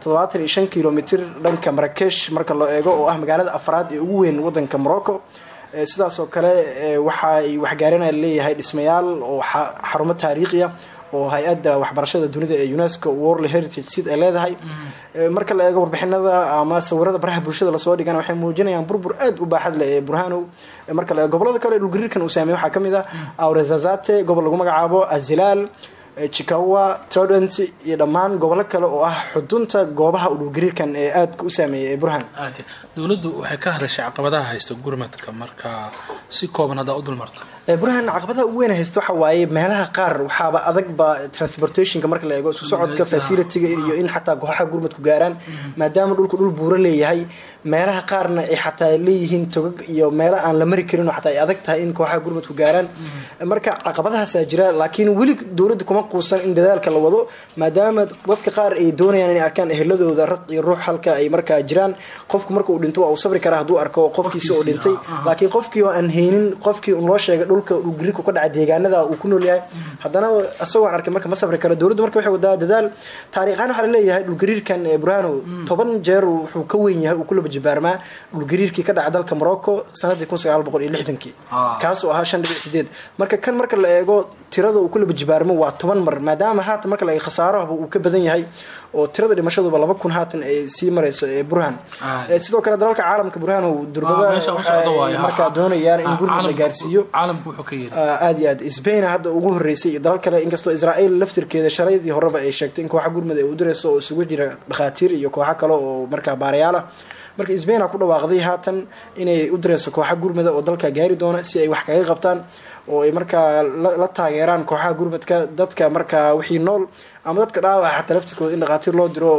toddobaatan iyo shan kilomitr dhanka marakesh marka loo eego oo ah magaalada afraad ee ugu weyn wadanka morocco. Sidaasoo kale waxaay waxgaarina leeyahay dhismayaal oo xarumo taariikhiya oo hay'adda waxbarashada dunida ee unesco world heritage sid ay leedahay. Marka la eego warbixinada ama sawirada baraha bulshada la soo dhigana waxay muujinayaan burbur aada u baaxad leh ee burhanow marka la eego gobollada kale dhulgariirkan uu saameeyey waxaa ka mid ah aurezazate gobol lagu magacaabo azilaal chikawa trodent iyo dhammaan gobollo kale oo ah xudunta goobaha dhulgariirkan ee aadka u saameeyay ee burhan. Dowladdu waxay ka hadlashay caqabadaha haysta gurmadka marka si kooban haddaa u dulmarto burhan caqabadaha ugu weyn haysta waxa waaye meelaha qaar waxaaba adagba transportationka marka la eego isku socodka facilitiga iyo in xataa kooxaha gurmadku gaaraan. Maadaama dhulku dhul buuro leeyahay meelaha qaarna ay xataa leeyihiin togag iyo meelo aan la mari karin oo xataa ay adag tahay in kooxaha gurmadku gaaraan. Marka caqabadahaasaa jira laakiin weli dowladda kuma quusan in dadaalka la wado maadaama dadka qaar ay doonayaan inay arkaan eheladooda raq iyo ruux halka ay markaa jiraan. Qofku marka uu dhinto waa uu sabri karaa hadduu arko qofkiisi oo dhintay. laakiin qofkii oo aan haynin qofkii un loo sheegay dhulka dhulgariirku ka dhaca deegaanada uu ku nool yahay. Haddana isagoo aan arkay marka ma sabri karo dowladdu marka waxay wadaa dadaal. Taariikhaan waxaa la leeyahay dhulgariirkan burhano toban jeer wuxuu ka weyn yahay uu ku laba jibaarmaa dhulgariirkii ka dhaca dalka morocco sanadii kun sagaal boqol iyo lixdankii. Kaas oo ahaa shan dhibic sideed marka kan marka la eego tirada uu ku laba jibaarmo waa toban mar maadaama haatan marka la eego khasaarahaba uu ka badan yahay oo tirada dhimashaduba laba kun haatan ay sii mareyso ee burhan. Sidoo kale dalalka caalamka burhan durbaba markaa doonayaan in gurmud la gaarsiiyo. aada iyo aad sbain hadda ugu horeysay iyo dalal kale inkastoo israel laftirkeeda shalaydii horeba ay sheegtay in kooxa gurmud ay u direyso oo isugu jira dhakhaatiir iyo kooxo kale oo markaa baarayaal ah. Marka sbain a ku dhawaaqday haatan inay u direyso kooxa gurmada oo dalka gaari doona si ay wax kaga qabtaan oo ay markaa la- la taageeraan kooxaha gurmadka dadka markaa wixii nool ama dadka dhaawaca xataa laftirkooda in dhakhaatiir loo diro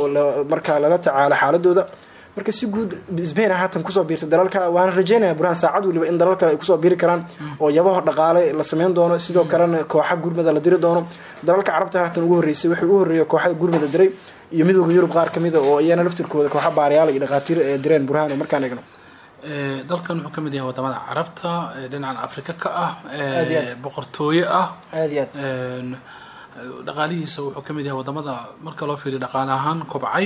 markaa lala tacaalo xaaladooda. Marka si guud sbain haatan ku soo biirtay dalalka waana rajeynaya burhaan saacad waliba in dalal kale ay ku soo biiri karaan oo yabaho dhaqaale la sameyn doono. Sidoo kalena kooxa gurmada la diri doono. Dalalka carabta haatan ugu horreysay wixii ugu horreeya kooxada gurmada diray iyo midooda yurub qaar kamida oo iyana laftirkooda kooxa baariyaal iyo dhakhaatiir ee direen burhaan oo markaan eegno. Ee, dalkan wuxuu ka mid yahay waddamada carabta ee dhinacan afrika ka ah boqortooye ah. Aad iyo aad dhaqaalihiisa wuxuu ka mid yahay waddamada marka loo fiiriyo dhaqaale ahaan kobcay.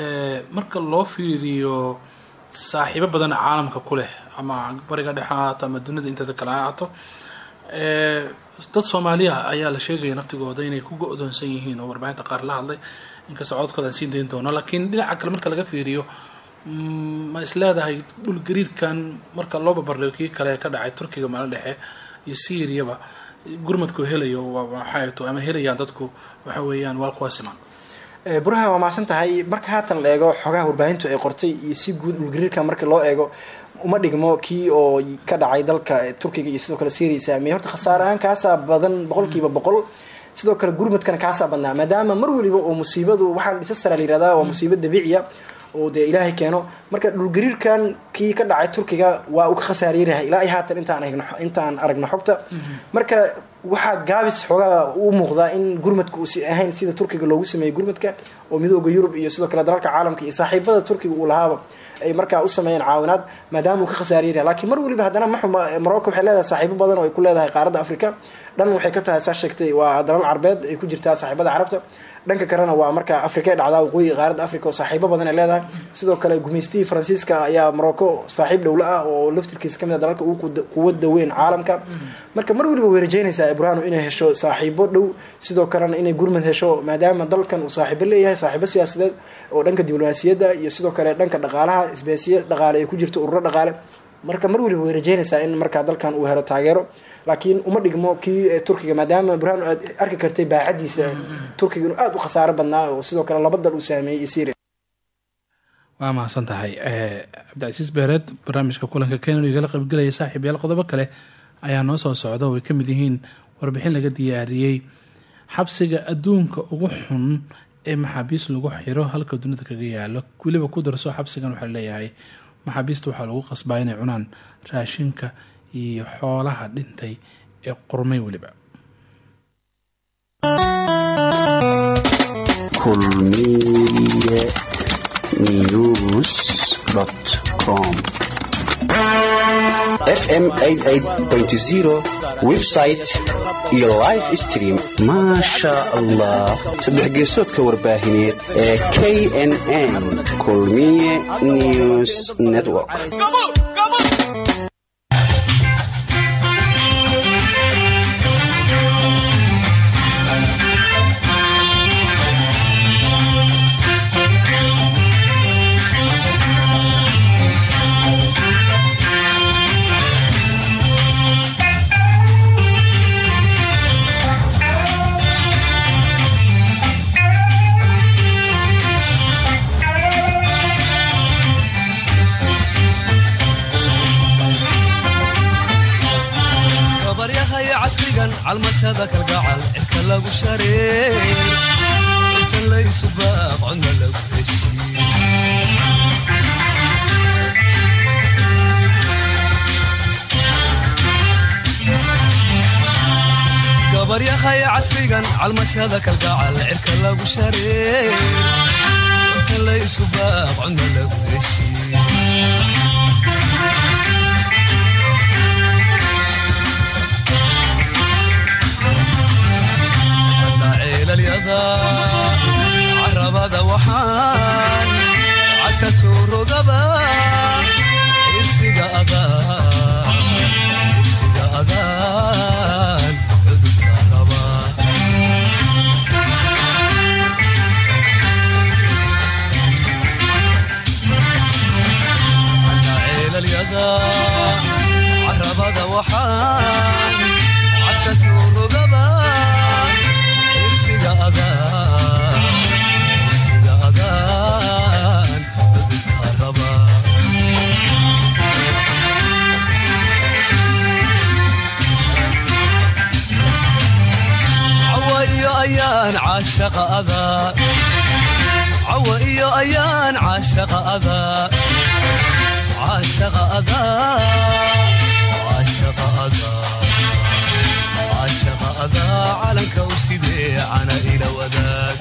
Ee, marka loo fiiriyo saaxiibo badan caalamka ku leh ama bariga dhexe ha ahaato ama dunida inteeda kale ha ahaato Ee, dad soomaaliya ayaa la sheegaya naftigooda inay ku go-doonsan yihiin oo warbaahinta qaar la hadlay. Inkastoo codkooda aan siin dayn doono laakiin dhinaca kale marka laga fiiriyo mm, ma isleedahay dhul gariirkan marka loo barbardhigo kii kale ka dhacay turkiga maalin dhexe iyo syriaba gurmadku helayo waa waxay to ama helayaan dadku waxa weeyaan waa kuwa siman burhaan waa mahadsan tahay. Marka haatan la eego xogaha warbaahintu ay qortay iyo si guud dhulgariirka marka loo eego uma dhigmo kii oo ka dhacay dalka turkiga iyo sidoo kale syria saameeyey horta khasaare ahaan kaasaa badan boqolkiiba boqol. Sidoo kale gurmadkana kaasaa badnaa maadaama mar waliba oo musiibadu waxaan disastara la yihahdaa waa musiibo dabiiciya oo dee ilaahay keeno. Marka dhulgariirkan kii ka dhacay turkiga waa uu ka khasaariyarahay ilaa haatan intaan eegno intaan aragno xogta. Marka waxaa gaabis xoogaa u muuqdaa in gurmadka uusi ahayn sida turkiga loogu sameeyey gurmadka oo midooda yurub iyo sidoo kale dalalka caalamka iyo saaxiibada turkiga uu lahaaba ay markaa u sameeyeen caawinaad maadaama uu ka khasaariyarahay laakiin mar waliba haddana maxuma morocco waxay leedahay saaxiibo badan oo ay ku leedahay qaaradda africa dhan waxay ka tahay saa sheegtay waa dalal carbeed ay ku jirtaa saaxiibada carabta dhanka kalena waa markaa afrika dhacdaa waqooyiga qaaradda africa oo saaxiibo badan ay leedahay. Sidoo kale gumaystihii faransiiska ayaa morocco saaxiib dhowla ah oo laftirkiisa ka mid a dalalka ugu quwada- weyn caalamka. Marka mar waliba way rajeynaysaa ibrahano inay hesho saaxiibo dhow sidoo kalena inay gurmad hesho maadaama dalkan uu saaxiibo leeyahay saaxiibo siyaasadeed oo dhanka diblomaasiyadda iyo sidoo kale dhanka dhaqaalaha isbeesiye dhaqaale ay ku jirto ururo dhaqaale. Marka mar waliba way rajeynaysaa in markaa dalkan uu helo taageero laakiin uma dhigmo kii ee turkiga maadaama burhaan aad arki kartay baaxadiisa turkiga inuu aada u khasaaro badnaa oo sidoo kale laba dal uu saameeyey syria. Waa mahadsan tahay. Eh, cabdicasiis beereed barnaamijka kulanka kenya igala qaybgelaya saaxiib yaal qodobo kale ayaa noo soo socda oo ay ka mid yihiin warbixin laga diyaariyey xabsiga adduunka ugu xun ee maxaabiis lagu xiro halka dunida kaga yaalo. Weliba ku darso xabsigan waxaa leeyahay maxaabiista waxaa lagu qasbaa inay cunaan raashinka iyo xoolaha dhintay ee qurmay weliba. Fm website iyo live stream. Maasha allah saddex geesoodka warbaahineed ee knn kulmiye news network calmashada kalgacal cirka lagu codna lagu heshiiy gabaryahay casrigan calmashada kalgacal cirka lagu codna lagu heshiiy ceelalyada carabada waxaan cagta soo rogaba irsiga adaan cudubka raba ceelalyada carabada caashaqa adaa cawa iyo ayaan caashaqa adaa caashaqa adaa caashaqa adaa caashaqa adaa calanka u sidee cana ila wadaag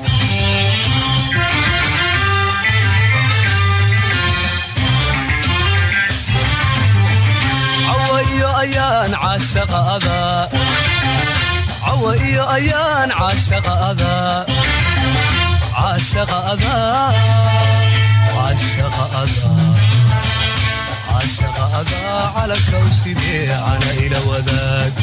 cawa iyo ayaan caashaqa adaa kuwa iyo ayaan caashaqaada calankaw sidee cana ila wadaag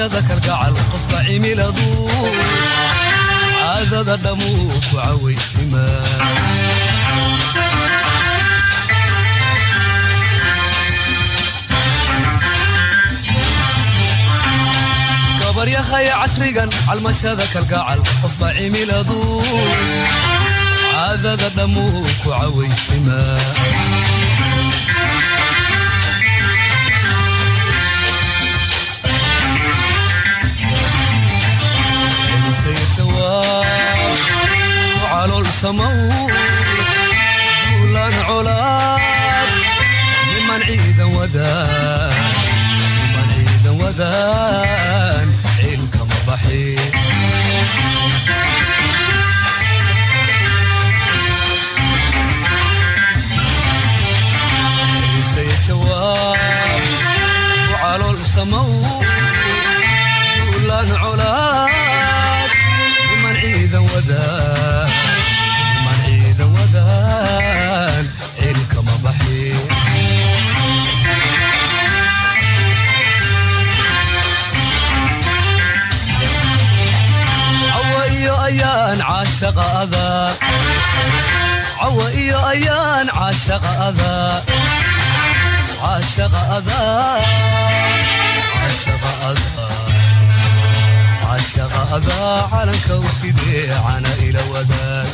bulshada kale calool samaw laan colaad iman ciidan wadaan ciilkama baxi cawa iyo ayaan caashaqa adaa عاشق أبا عاشق أبا عاشق أبا calanka u sidee cana ila wadaag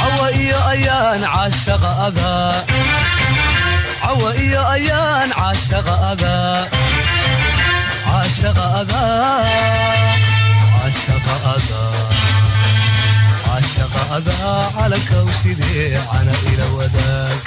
cawa iyo ayaan caashaqa abaa cawa iyo ayaan caashaqa abaa caashaqa abaa caashaqa abaa adaa calanka u sidee cana ila wadaag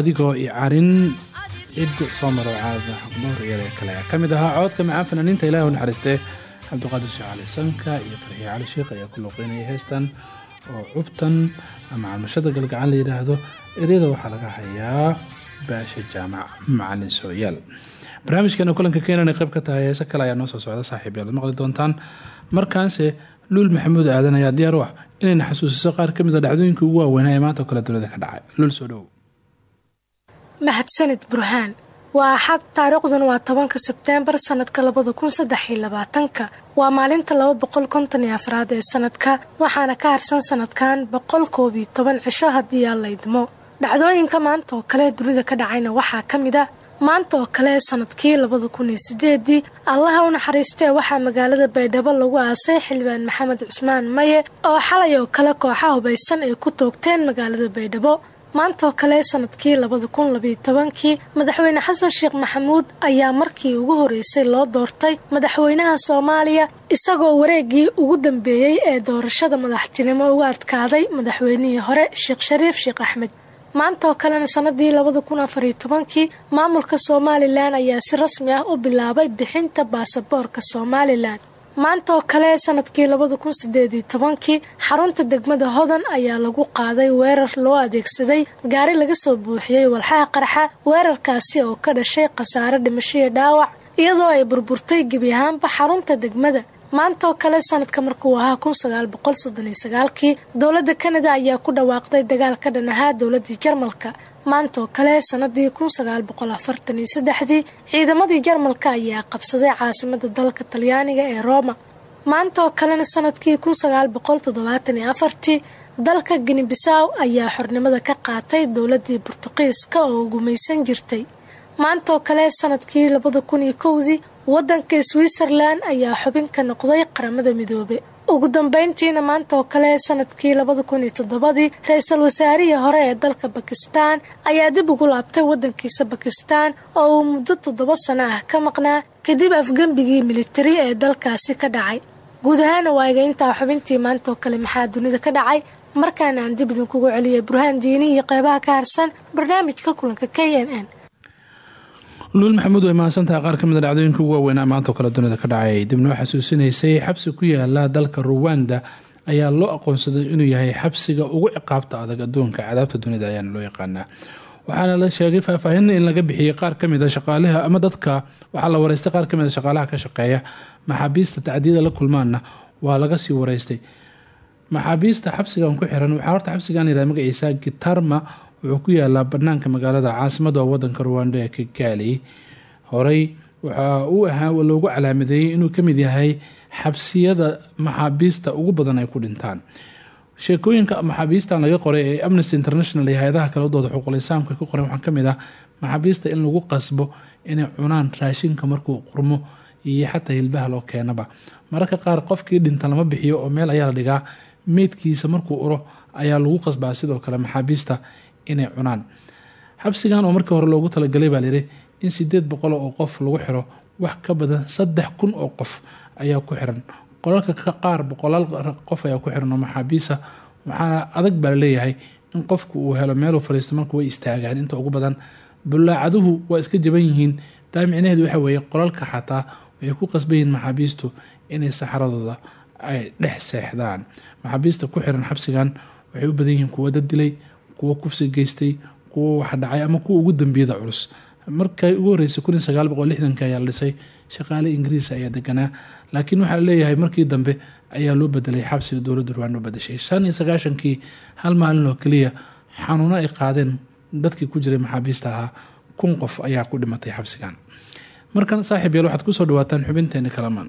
adigoo i carin. Cid soo maro caada xaqdowr iyada kale. Ka mid ahaa codka macaan fanaaniinta ilahi u naxariistee cabdiqaadir sheekh cali sanka iyo farxiye cali sheekh ayaa ku luuqeynaya heestan oo cubtan ama calmashada galgacan la yidhaahdo eryada waxaa laga hayaa baasha jaamac macalin sooyaal barnaamijkeena kulanka keenan ay qayb ka tahay heese kale ayaa noo soo socda saaxiib yaad maqli doontaan? Markaanse luul maxamuud aadan ayaa diyaar u ah. Inayna xasuusiso qaar ka mid a dhacdooyinka ugu waaweynaa ee maanta oo kale dowladda ka dhacay. Luul soo dhowow mahadsanid burhaan waa axad taariikhduna waa tobanka sebteembar sanadka labada kun iyo labaatanka. Waa maalinta laba boqol konton afraad ee sanadka waxaana ka harsan sanadkan boqol koob iyo toban cisho haddii aan la idmo. Dhacdooyinka maanta oo kale dunida ka dhacayna waxaa ka mid a maanta oo kale sannadkii labada kun iyo allaha u naxariistee waxaa magaalada baydhabo lagu aasay xildhibaan maxamed cusmaan maye oo xalay oo kale kooxa hubaysan ay ku toogteen magaalada baydhabo maanta oo kale sannadkii labada kun madaxweyne xasan sheekh maxamuud ayaa markii ugu horeysay loo doortay madaxweynaha soomaaliya isagoo wareegii ugu dambeeyey ee doorashada madaxtinimo uga adkaaday madaxweynihii hore sheekh shariif sheekh axmed. Maanta oo kalena sanadii labada kun maamulka somalilan ayaa si rasmi ah u bilaabay bixinta baasaboorka somalilan maanta oo kale sannadkii labada kun sideediyo tobankii xarunta degmada hodan ayaa lagu qaaday weerar loo adeegsaday gaari laga soo buuxiyey walxaha qarxa weerarkaasi oo ka dhashay khasaare dhimasho iyo dhaawac iyadoo ay burburtay gebi ahaanba xarunta degmada. Maanta oo kale sanadka markuu ahaa kun sagaal boqol soddon sagaalkii dowladda kanada ayaa ku dhawaaqday dagaal ka dhan ahaa dowladii jarmalka maanta oo kale sanadii kun sagaal boqol afartan iyo saddexdii ciidamadii jarmalka ayaa qabsaday caasimada dalka talyaaniga ee roma. Maanta oo kalena sannadkii kun sagaal boqol toddobaatan iyo afartii dalka ginibisaw ayaa xornimada ka qaatay dowladii burtuqiiska oo gumaysan jirtay. Maanta oo kale sannadkii labada kun iyo kowdii wadanka switzerland ayaa xubin ka noqday qaramada midoobe ugu dambeyntiina maanta oo kale sannadkii labada kun iyo toddobadii ra'iisul wasaarihii hore ee dalka bakistan ayaa dib ugu laabtay wadankiisa bakistan oo uu muddo toddoba sano ah ka maqnaa kadib afgembigii militari ee dalkaasi ka dhacay. Guud ahaana waaga intaa xubintii maanta oo kale maxaa dunida ka dhacay? Markaana aan dib idinkugu celiyay burhaan diini iyo qeybaha ka harsan barnaamijka kulanka k n n luul maxamuud way mahadsantahay qaar ka mid a dhacdooyinka ugu waaweynaa maanta oo kale dunida ka dhacay. Dibnoo xasuusinaysay xabsi ku yaalla dalka ruwanda ayaa loo aqoonsaday inuu yahay xabsiga ugu ciqaabta adag adduunka. Cadaabta dunida ayaana loo yaqaanaa. Waxaana la sheegay faahfaahin in laga bixiyey qaar ka mid a shaqaalaha ama dadka. Waxaa la wareystay qaar ka mid a shaqaalaha ka shaqeeya. Maxaabiista tacdiyada la kulmaanna waa laga sii wareystay maxaabiista xabsigan ku xiran waxaa horta xabsigan yihah magaciisa gitarma wuxuu ku yaalaa banaanka magaalada caasimada wadanka ruwanda ee kigaali horey waxa uu ahaa loogu calaamadeeyey inuu ka mid yahay xabsiyada maxaabiista ugu badan ay ku dhintaan. Sheekooyinka maxaabiistan laga qoray ee amnesty international iyo hay'adaha kala dooda xuquulisaamka ku qoran waxaa ka mid ah in lagu qasbo inay cunaan raashinka markuu qurmo iyo xataa hilbaha loo keenaba. Mararka qaar qofkii dhinta lama bixiyo oo meel ayaa la dhigaa meydkiisa markuu uro ayaa lagu qasbaa sidoo kale maxaabiista inay cunaan. Xabsigan oo markii hore loogu talagalay baa layidhi in sideed boqol oo qof lagu xiro wax ka badan saddex kun oo qof ayaa ku xiran. Qolalka qaar boqolaal qof ayaa ku xiran oo maxaabiisa waxaana adag baa la leeyahay in qofku uu helo meeluu fadhiisto marka way istaagaan inta ugu badan. Bullaacaduhu waa iska jaban yihiin taa micnaheedu waxa weeye qolalka xataa waxay ku qasban yihiin maxaabiistu inay saxaradooda ay dhex seexdaan. Maxaabiista ku xiran xabsigan waxay u badan yihiin kuwo dad dilay kuwo kufsi geystay kuwo wax dhacay ama kuwa ugu dambiyada culus. Markay ugu horeysay kun sagaal boqol lixdanki ayaa la dhisay. Shaqaale ingiriis ayaa deganaa. Laakiin waxaa la leeyahay markii dambe ayaa loo bedelay xabsiga dowladda ruwanda u bedeshay shan iyo sagaashankii hal maalin oo keliya xanuuno ay qaadeen dadkii ku jiray maxaabiista ahaa kun qof ayaa ku dhimatay xabsigan. Markan saaxiib yael waxaad ku soo dhawaataan xubinteeni kalamaan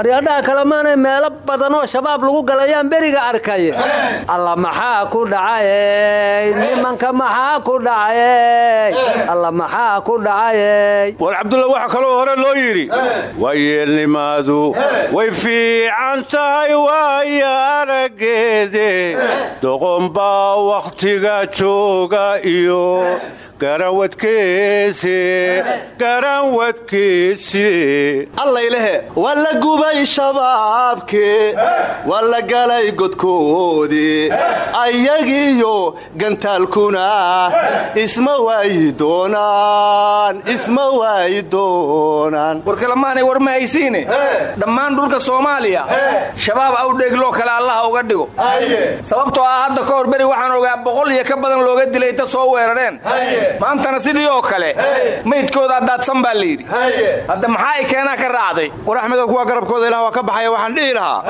aryadhaha kalemaanay meelo badanoo shabaab lagu galayaan beriga arkay. Alla maxaa ku dhacayey nimanka maxaa ku dhacayey alla maxaa ku dhacayey war cabdulla waxa kaloo hore loo yidhi waayeelnimaadu way fiican tahay waaya araggeede doqonbaa wakhtiga jooga iyo allaylehe waa la gubay shabaabke waa la galay godkoodii ayagiiyo gantaalkuna isma waayi doonaan isma waayi doonaan. War kalemaanay war ma haysiine? Dhammaan dhulka soomaaliya? Shabaab awdheegloo kale allaha uga dhigo. Sababtoo ah hadda ka hor beri waxaan ogaa boqol iyo ka badan looga dilay ta soo weerareen maantana sidii oo kale maydkoodaa daadsan baa layidhi hadda maxaa ay keenaa ka raacday? War axmedow kuwa garabkooda ilaah waa ka baxaya waxaan dhihi lahaa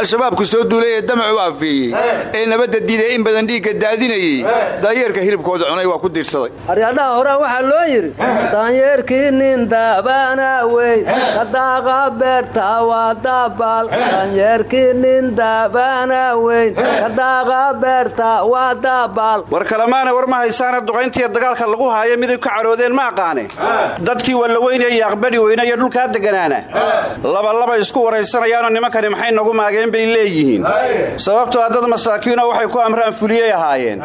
al-shabaabku soo duulay ee damacu aafeeyey ee nabadda diiday in badan dhiigga daadinayey. Daanyeerka hilibkooda cunay waa ku diirsaday aryadhaha hore waxaa loo yidhi daanyeerkii nin daabana wey kadaaqa beerta waa daabal daanyeerkii nin daabana weyn kadaaqa beerta waa daabal war kalemaana war ma haysaana duqayntiiya dagaalka lagu haayo miday ka caroodeen ma aqaane? Dadkii wallaweynaya iyo aqbadhi weynaya dhulkaa deganaana. Labalaba isku waraysanayaanoo nimankani maxay nagu maageen bay leeyihiin. Sababtoo a dad masaakiinoo waxay ku amraan fuliyey ahaayeen.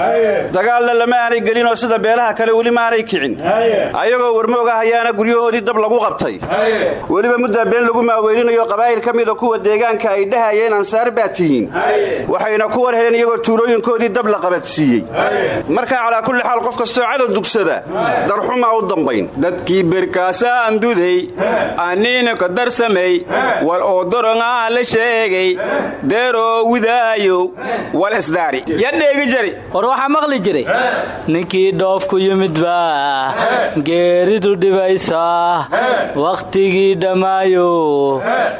Dagaalna lama aanay gelinoo sida beelaha kale weli maanay kicin. Ayagoo warmooga hayaana guryahoodii dab lagu qabtay. Weliba muddaa been lagu maaweelinayo qabaa'il ka mida kuwa deegaanka ay dhahayeen ansaar baa tihiin. Waxayna ku war heleen iyagoo tuulooyinkoodii dab la qabadsiiyey. Markaa calaa kulli xaal qof kastoo cadow dugsada darxumaa u dambayn. Dadkii berkaasaa anduday aniina ka darsamay wal oo dorongaa la sheegay deeroo widaayo wal isdaari ya dheegi jari war waxaa maqli jiray ninkii dhoofku yimid baa geeridu dhibaysaa wakhtigii dhammaayo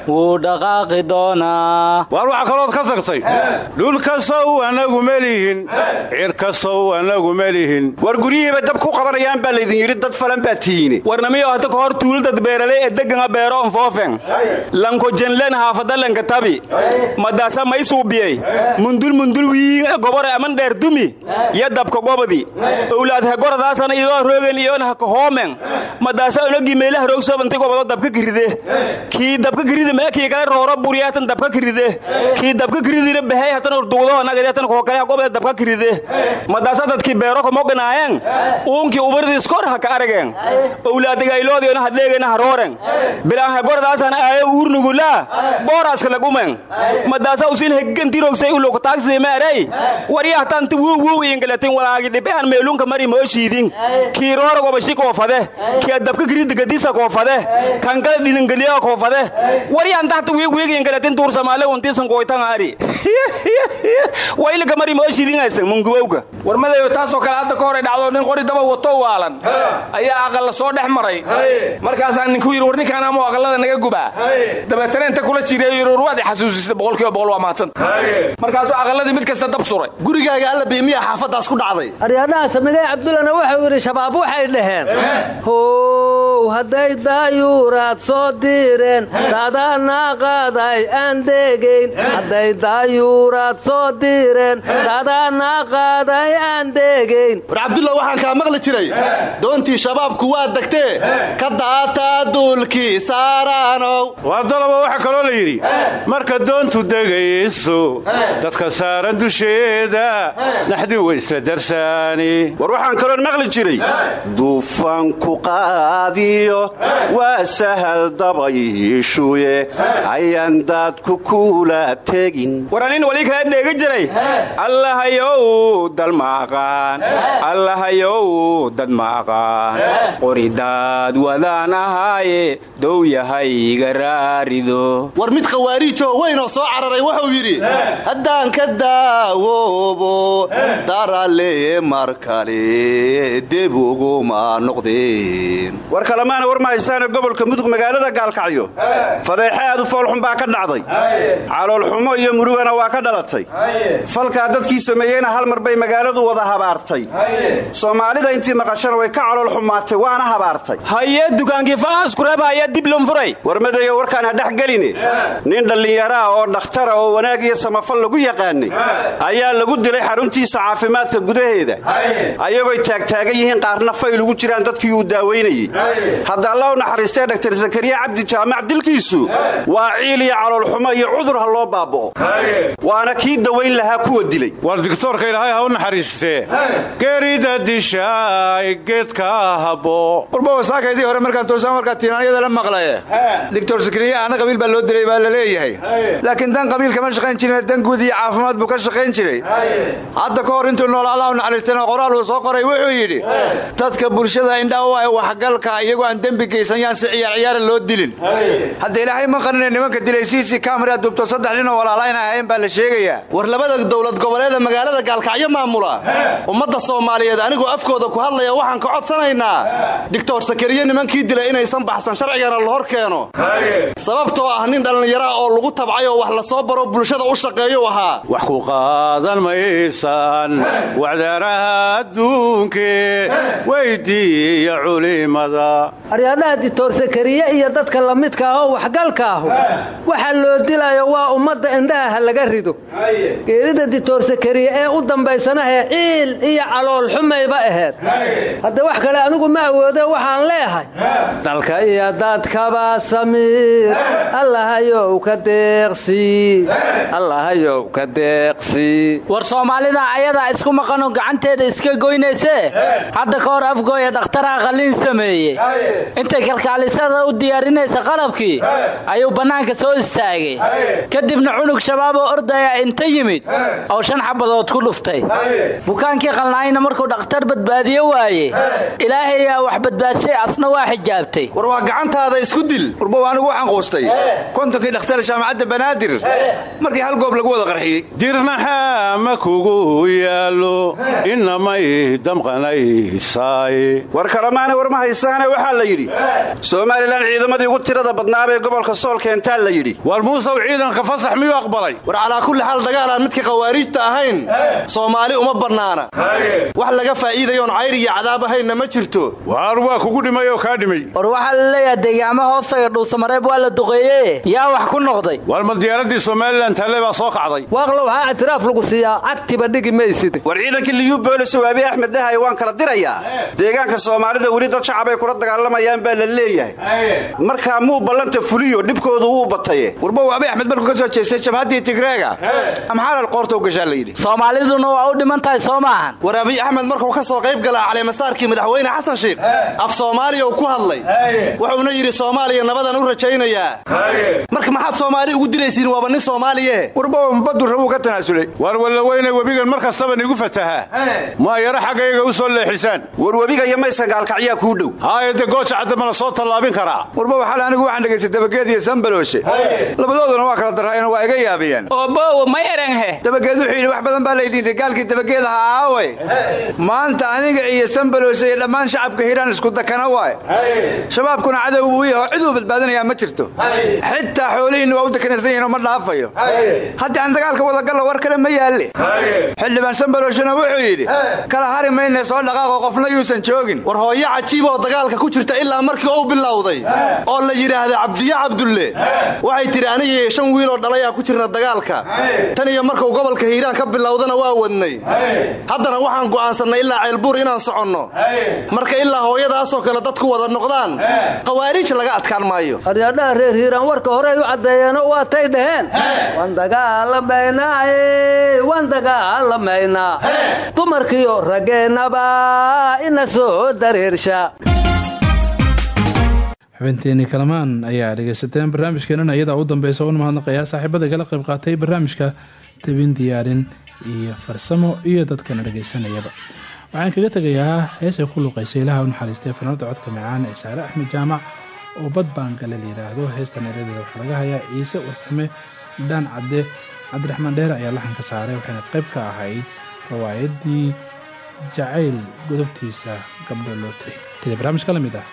wuu dhaqaaqi doonaa. Waar waxaa kalood ka tagtay? Dhulkasow anagu melihin cirkasow anagu melihin war guryihiiba dab ku qabanayaan baa laydin yidhi dad falan baa tihiine warnamiyo hata ka hor tuuldad beerale ee deganga beero on foofen lanko jenlen haafada lanka tabi. Madaasa maysuubiyey mundul mundul wiin gobore aman dheer dumi. Ya dabka gobadi. Owlaad hegoradaasana idoo roogen iyona haka hoomen madaasa onogii meelaha roogsobanti gobado dabka kiride kii dabka kiride mee kii kale rooro buriyatan dabka kiride kii dabka kiridina behey hatan urduudo nagadetan koo kale gobada dabka kiride madaasa dadkii beero kamoganaayeen uunkii ubardiis kor haka arageen owlaadagayloodiona hadheegena harooren bilaan hegoradaasana aayo uurnugulaa booraaska lagumen madaasa usin hegantirogsay ulokutaagsimeerey waryahtanti wuu wuu ingalatin walaagi dhibean meelunka mari mooshiidin kii roora gobashi koofade kii dabka kiridigadisa koofade kankala dhiningeliya koofade waryantahta wiigwiig ingalatin tuursamaale untisan koytangaari waylika mari mooshiidingaysan mungubowga warmadayo taasoo kale hadda ka. Hor ay dhacdo nin qori daba wato waalan. Ayaa aqalla soo dhex maray. Markaasaa ninku yidhi war ninkaan amu aqallada naga gubaa dabeetana inta kula jiriya yidhi war waad i xasuusisay boqolkiiba boqol waa mahadsanta markaasuu aqalladii mid kasta dab suray. Gurigaaga alla biimiya xaafaddaas ku dhacday. Aryaadhaha samigay cabdullana wuxuu yidhi shabaab waxay dhaheen. How hadday daayuuraad soo diireen dadana qaaday aan deegayn. Hadday daayuuraad soo diireen dadana qaaday aan deegayn maqli jiray. Doontii shabaabku waa degtee. Ka daataa duulkii saaraanow waa doloba waxaa kaloo la yidhi marka doontu degayso dadka saaran dusheeda naxdin way isla darsaani. War waxaan kaloon maqli jiray duufaanku qaadiyo waa sahal dabayiishuye ayaan daadku kula tegin. War anin wali kala dheega jiray allahayow dalmaaqaan allahayow dad maaqaan qoridaad wadaan ahaaye dow yahay iga raarido war mid khawaariijoo weynoo soo cararay wuxuu yidhi haddaan ka daawoobo daralee mar kale deb uguma noqdeen. War kalemaana war mahaysaane gobolka mudug magaalada gaalkacyo. Fadeexe aad u foolxun baa ka dhacday. Caloolxumo iyo murugana waa ka dhalatay. Falkaa dadkii sameeyeyna hal mar bay magaaladu wada habaartay soomaalida intii maqashana way ka calool xumaatay waana habaartay. Haye dukaankii faaskureeba ayaa dib lunfuray warmadayo warkaan ha dhex geline nin dhallinyaraa oo dhakhtara oo wanaag iyo samafal lagu yaqaanay ayaa lagu dilay xaruntiisa caafimaadka gudaheeda. Ayagoy taagtaagan yihiin qaarna fayl ugu jiraan dadkii uu daawaynayey hadda alla u naxariistee dhaktar zakariya cabdi jaamac dilkiisu waa ciil iyo caloolxumo iyo cudur ha loo baaba'o waana kii dawayn lahaa kuwa dilay. War digtoorka ilaahay ha u naxariistee. Geerida dishaay geedka habo warbawasaakaydii hore markaan toosaan warkaa tiinaanyada la maqlaye. Doctor sakriya aana qabiil baa loo dilay baa la leeyahay. Laakiin dan qabiil kama shaqayn jirin dan guud iyo caafimaad buu ka shaqayn jiray. Hadda ka hor intuu nool allah u naxariistana qoraal uu soo qoray wuxuu yidhi dadka bulshada indhaha u ah waxgalka iyagoo aan dembi geysan yaan si ciyaar ciyaara loo dilin. Hadda ilaahay ma qaninay nimanka dilay siisi kamera dubto saddex ninoo walaalayna ahayn baa la sheegayaa. War labada dowlad goboleeda magaalada gaalkacyo maamula. Ummadda soomaaliyeed anigoo afkooda ku hadlaya waxaan ka codsanaynaa. Doctor sakariye nimankii dilay inaysan baxsan sharcigana la hor keeno. Sababtoo ah nin dhallinyara oo lagu tabcay oo wax la soo baro bulshada u shaqeeyu ahaa wax ku qaadan maysan wacdaaraha adduunke weydiiya culimada. Aryaadhaha dictor sakariye iyo dadka lamidka ah oo waxgalka ahu waxaa loo dilayo waa ummadda indhaha ha laga rido. Geerida dictor sakariye ee u dambaysanahee ciil iyo calool xumayba aheed hadda wax kale anigu ma awoode waxaan leehay. Dalka iyo dadkaba samiir allahayow ka deeqsii allahayow ka deeqsii war soomaalida ayadaa isku maqanoo gacanteeda iska goynaysee hadda ka hor afgooya dhakhtaraha qalliin sameeyey. Intay kalkaalisada u diyaarinaysa qalabkii ayuu bannaanka soo istaagay. Kadibna cunug shabaab oo ordaya inta yimid oo shan xabadood ku dhuftay bukaankii qalnaayna markuu dhakhtar badbaadiyo waaye. Ilaahayaa wax badbaadshay asna waa xijaabtay. War waa gacantaada isku dil. Urbow anigu waxaan quustay kontonkii dhakhtar jaamacadda banaadir. Markii hal goob lagu wada qarxiyey. Dirnaxa ma kugu yaalo inamay damqanaysaay war kalemaana war ma haysaane waxaa la yidhi. Somalilan ciidamadii ugu tirada badnaabee gobolka sool keentaa la yidhi. War muusow ciidanka fasax miyuu aqbalay? War calaa kulli xaal dagaalaan midka khawaariijta ahayn. Soomaali uma bannaana. Wax laga faa'iidayo oon cayr iyo cadaab ahayna ma jirto. Waar waa kugu dhimay oo kaa dhimay? War waxaa la leeyahay deegaamo hoostaga dhuusamareeb waa la duqeeye yaa wax ku noqday? War ma diyaaraddii somalilan talle baa soo kacday? Waaqlo waxaa ictiraaf lagu siiyaa cagtiba dhigi maysid war ciidankii liyu boolisow abi axmed dahay waan kala dirayaa deegaanka soomaalida weli dad shacab ay kula dagaalamayaan baa la leeyahay. Markaa muu ballanta fuliyo dhibkoodu wuu bataye warbow abi axmed markuu ka soo jeestay jabhaddii tigreega amxaanal qoorta u gashaa la yidhi. Soomaaliduna waa u dhiman tahay soo maahan. War abiy axmed markuu ka soo qayb galaa caleemasaarkii madaxweyne xasan shiikh af soomaaliya uu ku hadlay. Wuxuuna yidhi soomaaliya nabadan u rajaynayaa. Marka maxaad soomaali ugu diraysiin waaba nin soomaaliye warbow baddu rabuu ka tanaasulay. War wallaweyne webigan mar kastaba nigu fatahaa. Maa yaro xaggayaga u soo leexisaan. War webiga iyo maysan gaalkacyaa kuu dhow. Haayade gooja cadda ma la soo tallaabin karaa. Warbow xal anigu waxaan dhegaystay dabageed iyo sambalooshe labadooduna waa kala darraayeen waa iga yaabiyeen obow ma eranghe dabageed wuxuu yidhi wax badan baa laydhiintay gaalkii dabageed ahaa aawe. Maanta aniga iyo sambalooshe iyo dhammaan shacabka hiiraan isku dakana waay shabaabkuna cadow buu yaho ciduu badbaadinayaa ma jirto. Xitaa xoolihiinna waa u dakanaysan yihinoo ma dhaafayo. Haddii aan dagaalka wadagalla war kale ma yaalle xildhibaan sambalooshena wuxuu yidhi kala hari mayne soo dhaqaaqo qofna yuusan joogin. War hooyo cajiib oo dagaalka ku jirta ilaa markii uu bilowday oo la yidhaahda cabdiya cabdulle. Waxay tidhi anigii shan wiiloo dhalayaa ku jirna dagaalka. Tan iyo markuu gobolka hiiraan ka bilowdana waa wadnay. Haddana waxaan go'aansannay ilaa ceelbuur inaan soconno. Marka ilaa hooyadaasoo kale dadku wada noqdaan khawaariij laga adkaan maayo. Aryadhaha reer hiiraan warka horey u caddeeyeenoo waatay dhaheen. Waan dagaalamaynaae waan dagaalamaynaa dumarkiyo raggeennaba ina soo dareersha xubinteeni kalamaan ayaa dhegaysateen barnaamijkeenana iyadaa u dambeysa una mahadnaqayaa saaxiibada igala qayb qaatay barnaamijka tabin diyaarin iyo farsamo iyo dadkana dhegaysanayaba waxaan kaga tegayaa heesay ku luqaysay ilaha u naxariistay fanaanada codka macaan ee saare axmed jaamac oo bad baangale la yidhaahdo heestan eradeeda waxaa laga hayaa ciise warsame dhaan cadde cabdiraxmaan dheere ayaa laxanka saaray waxayna qayb ka ahayd rawaayadii jacayl godobtiisa gabdho loo tiray barnaamij ka la mid ah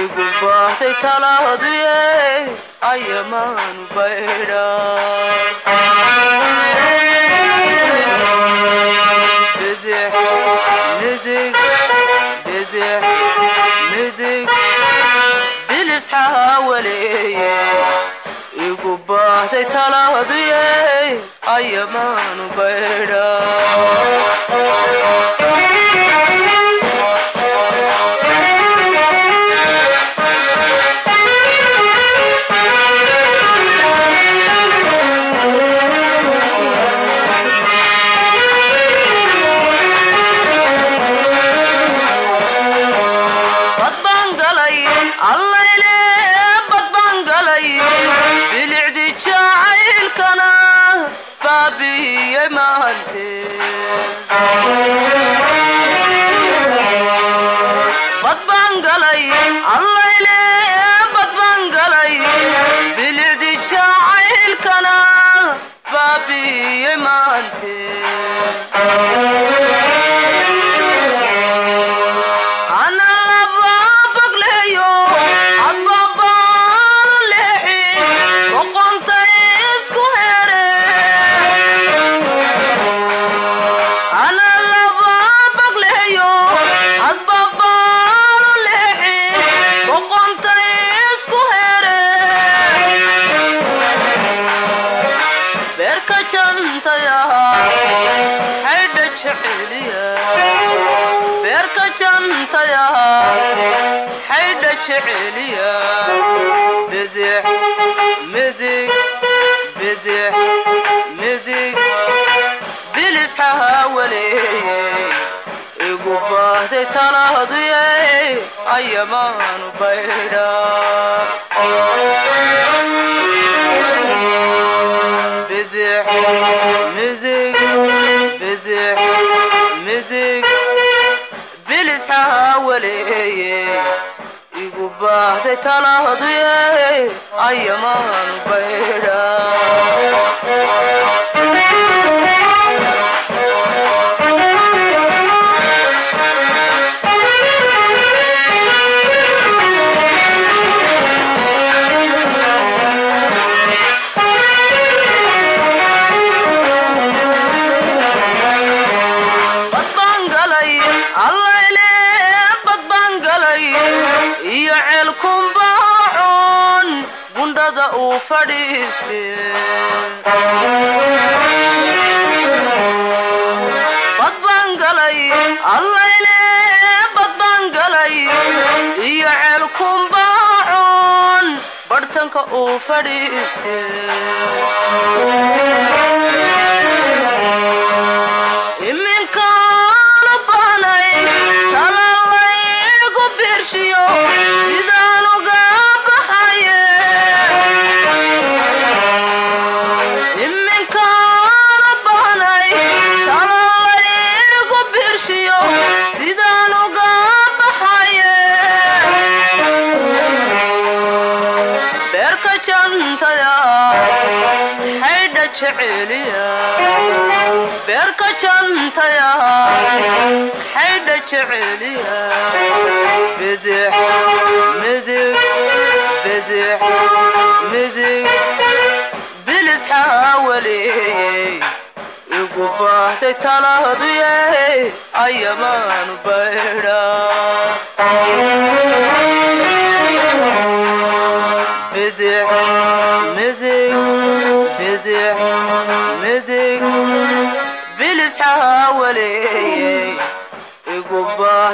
igu baatay talaaduye ayamaanu baydha bidix midig baahday talaaduye ayamaanu baydha baahday talaaduye ayamaanu baydha bidix midig bidix midig bilisxaha waleeye igu baahday talaaduye ayamaanu baydha barhtanka jeceliya beerka jantaya xaydha jeceliya bidix midig bidix midig bilisxaha waleeyey igu baahday talaaduye ayamaanu baydha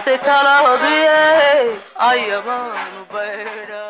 igu baahday talaaduye ayamaanu baydha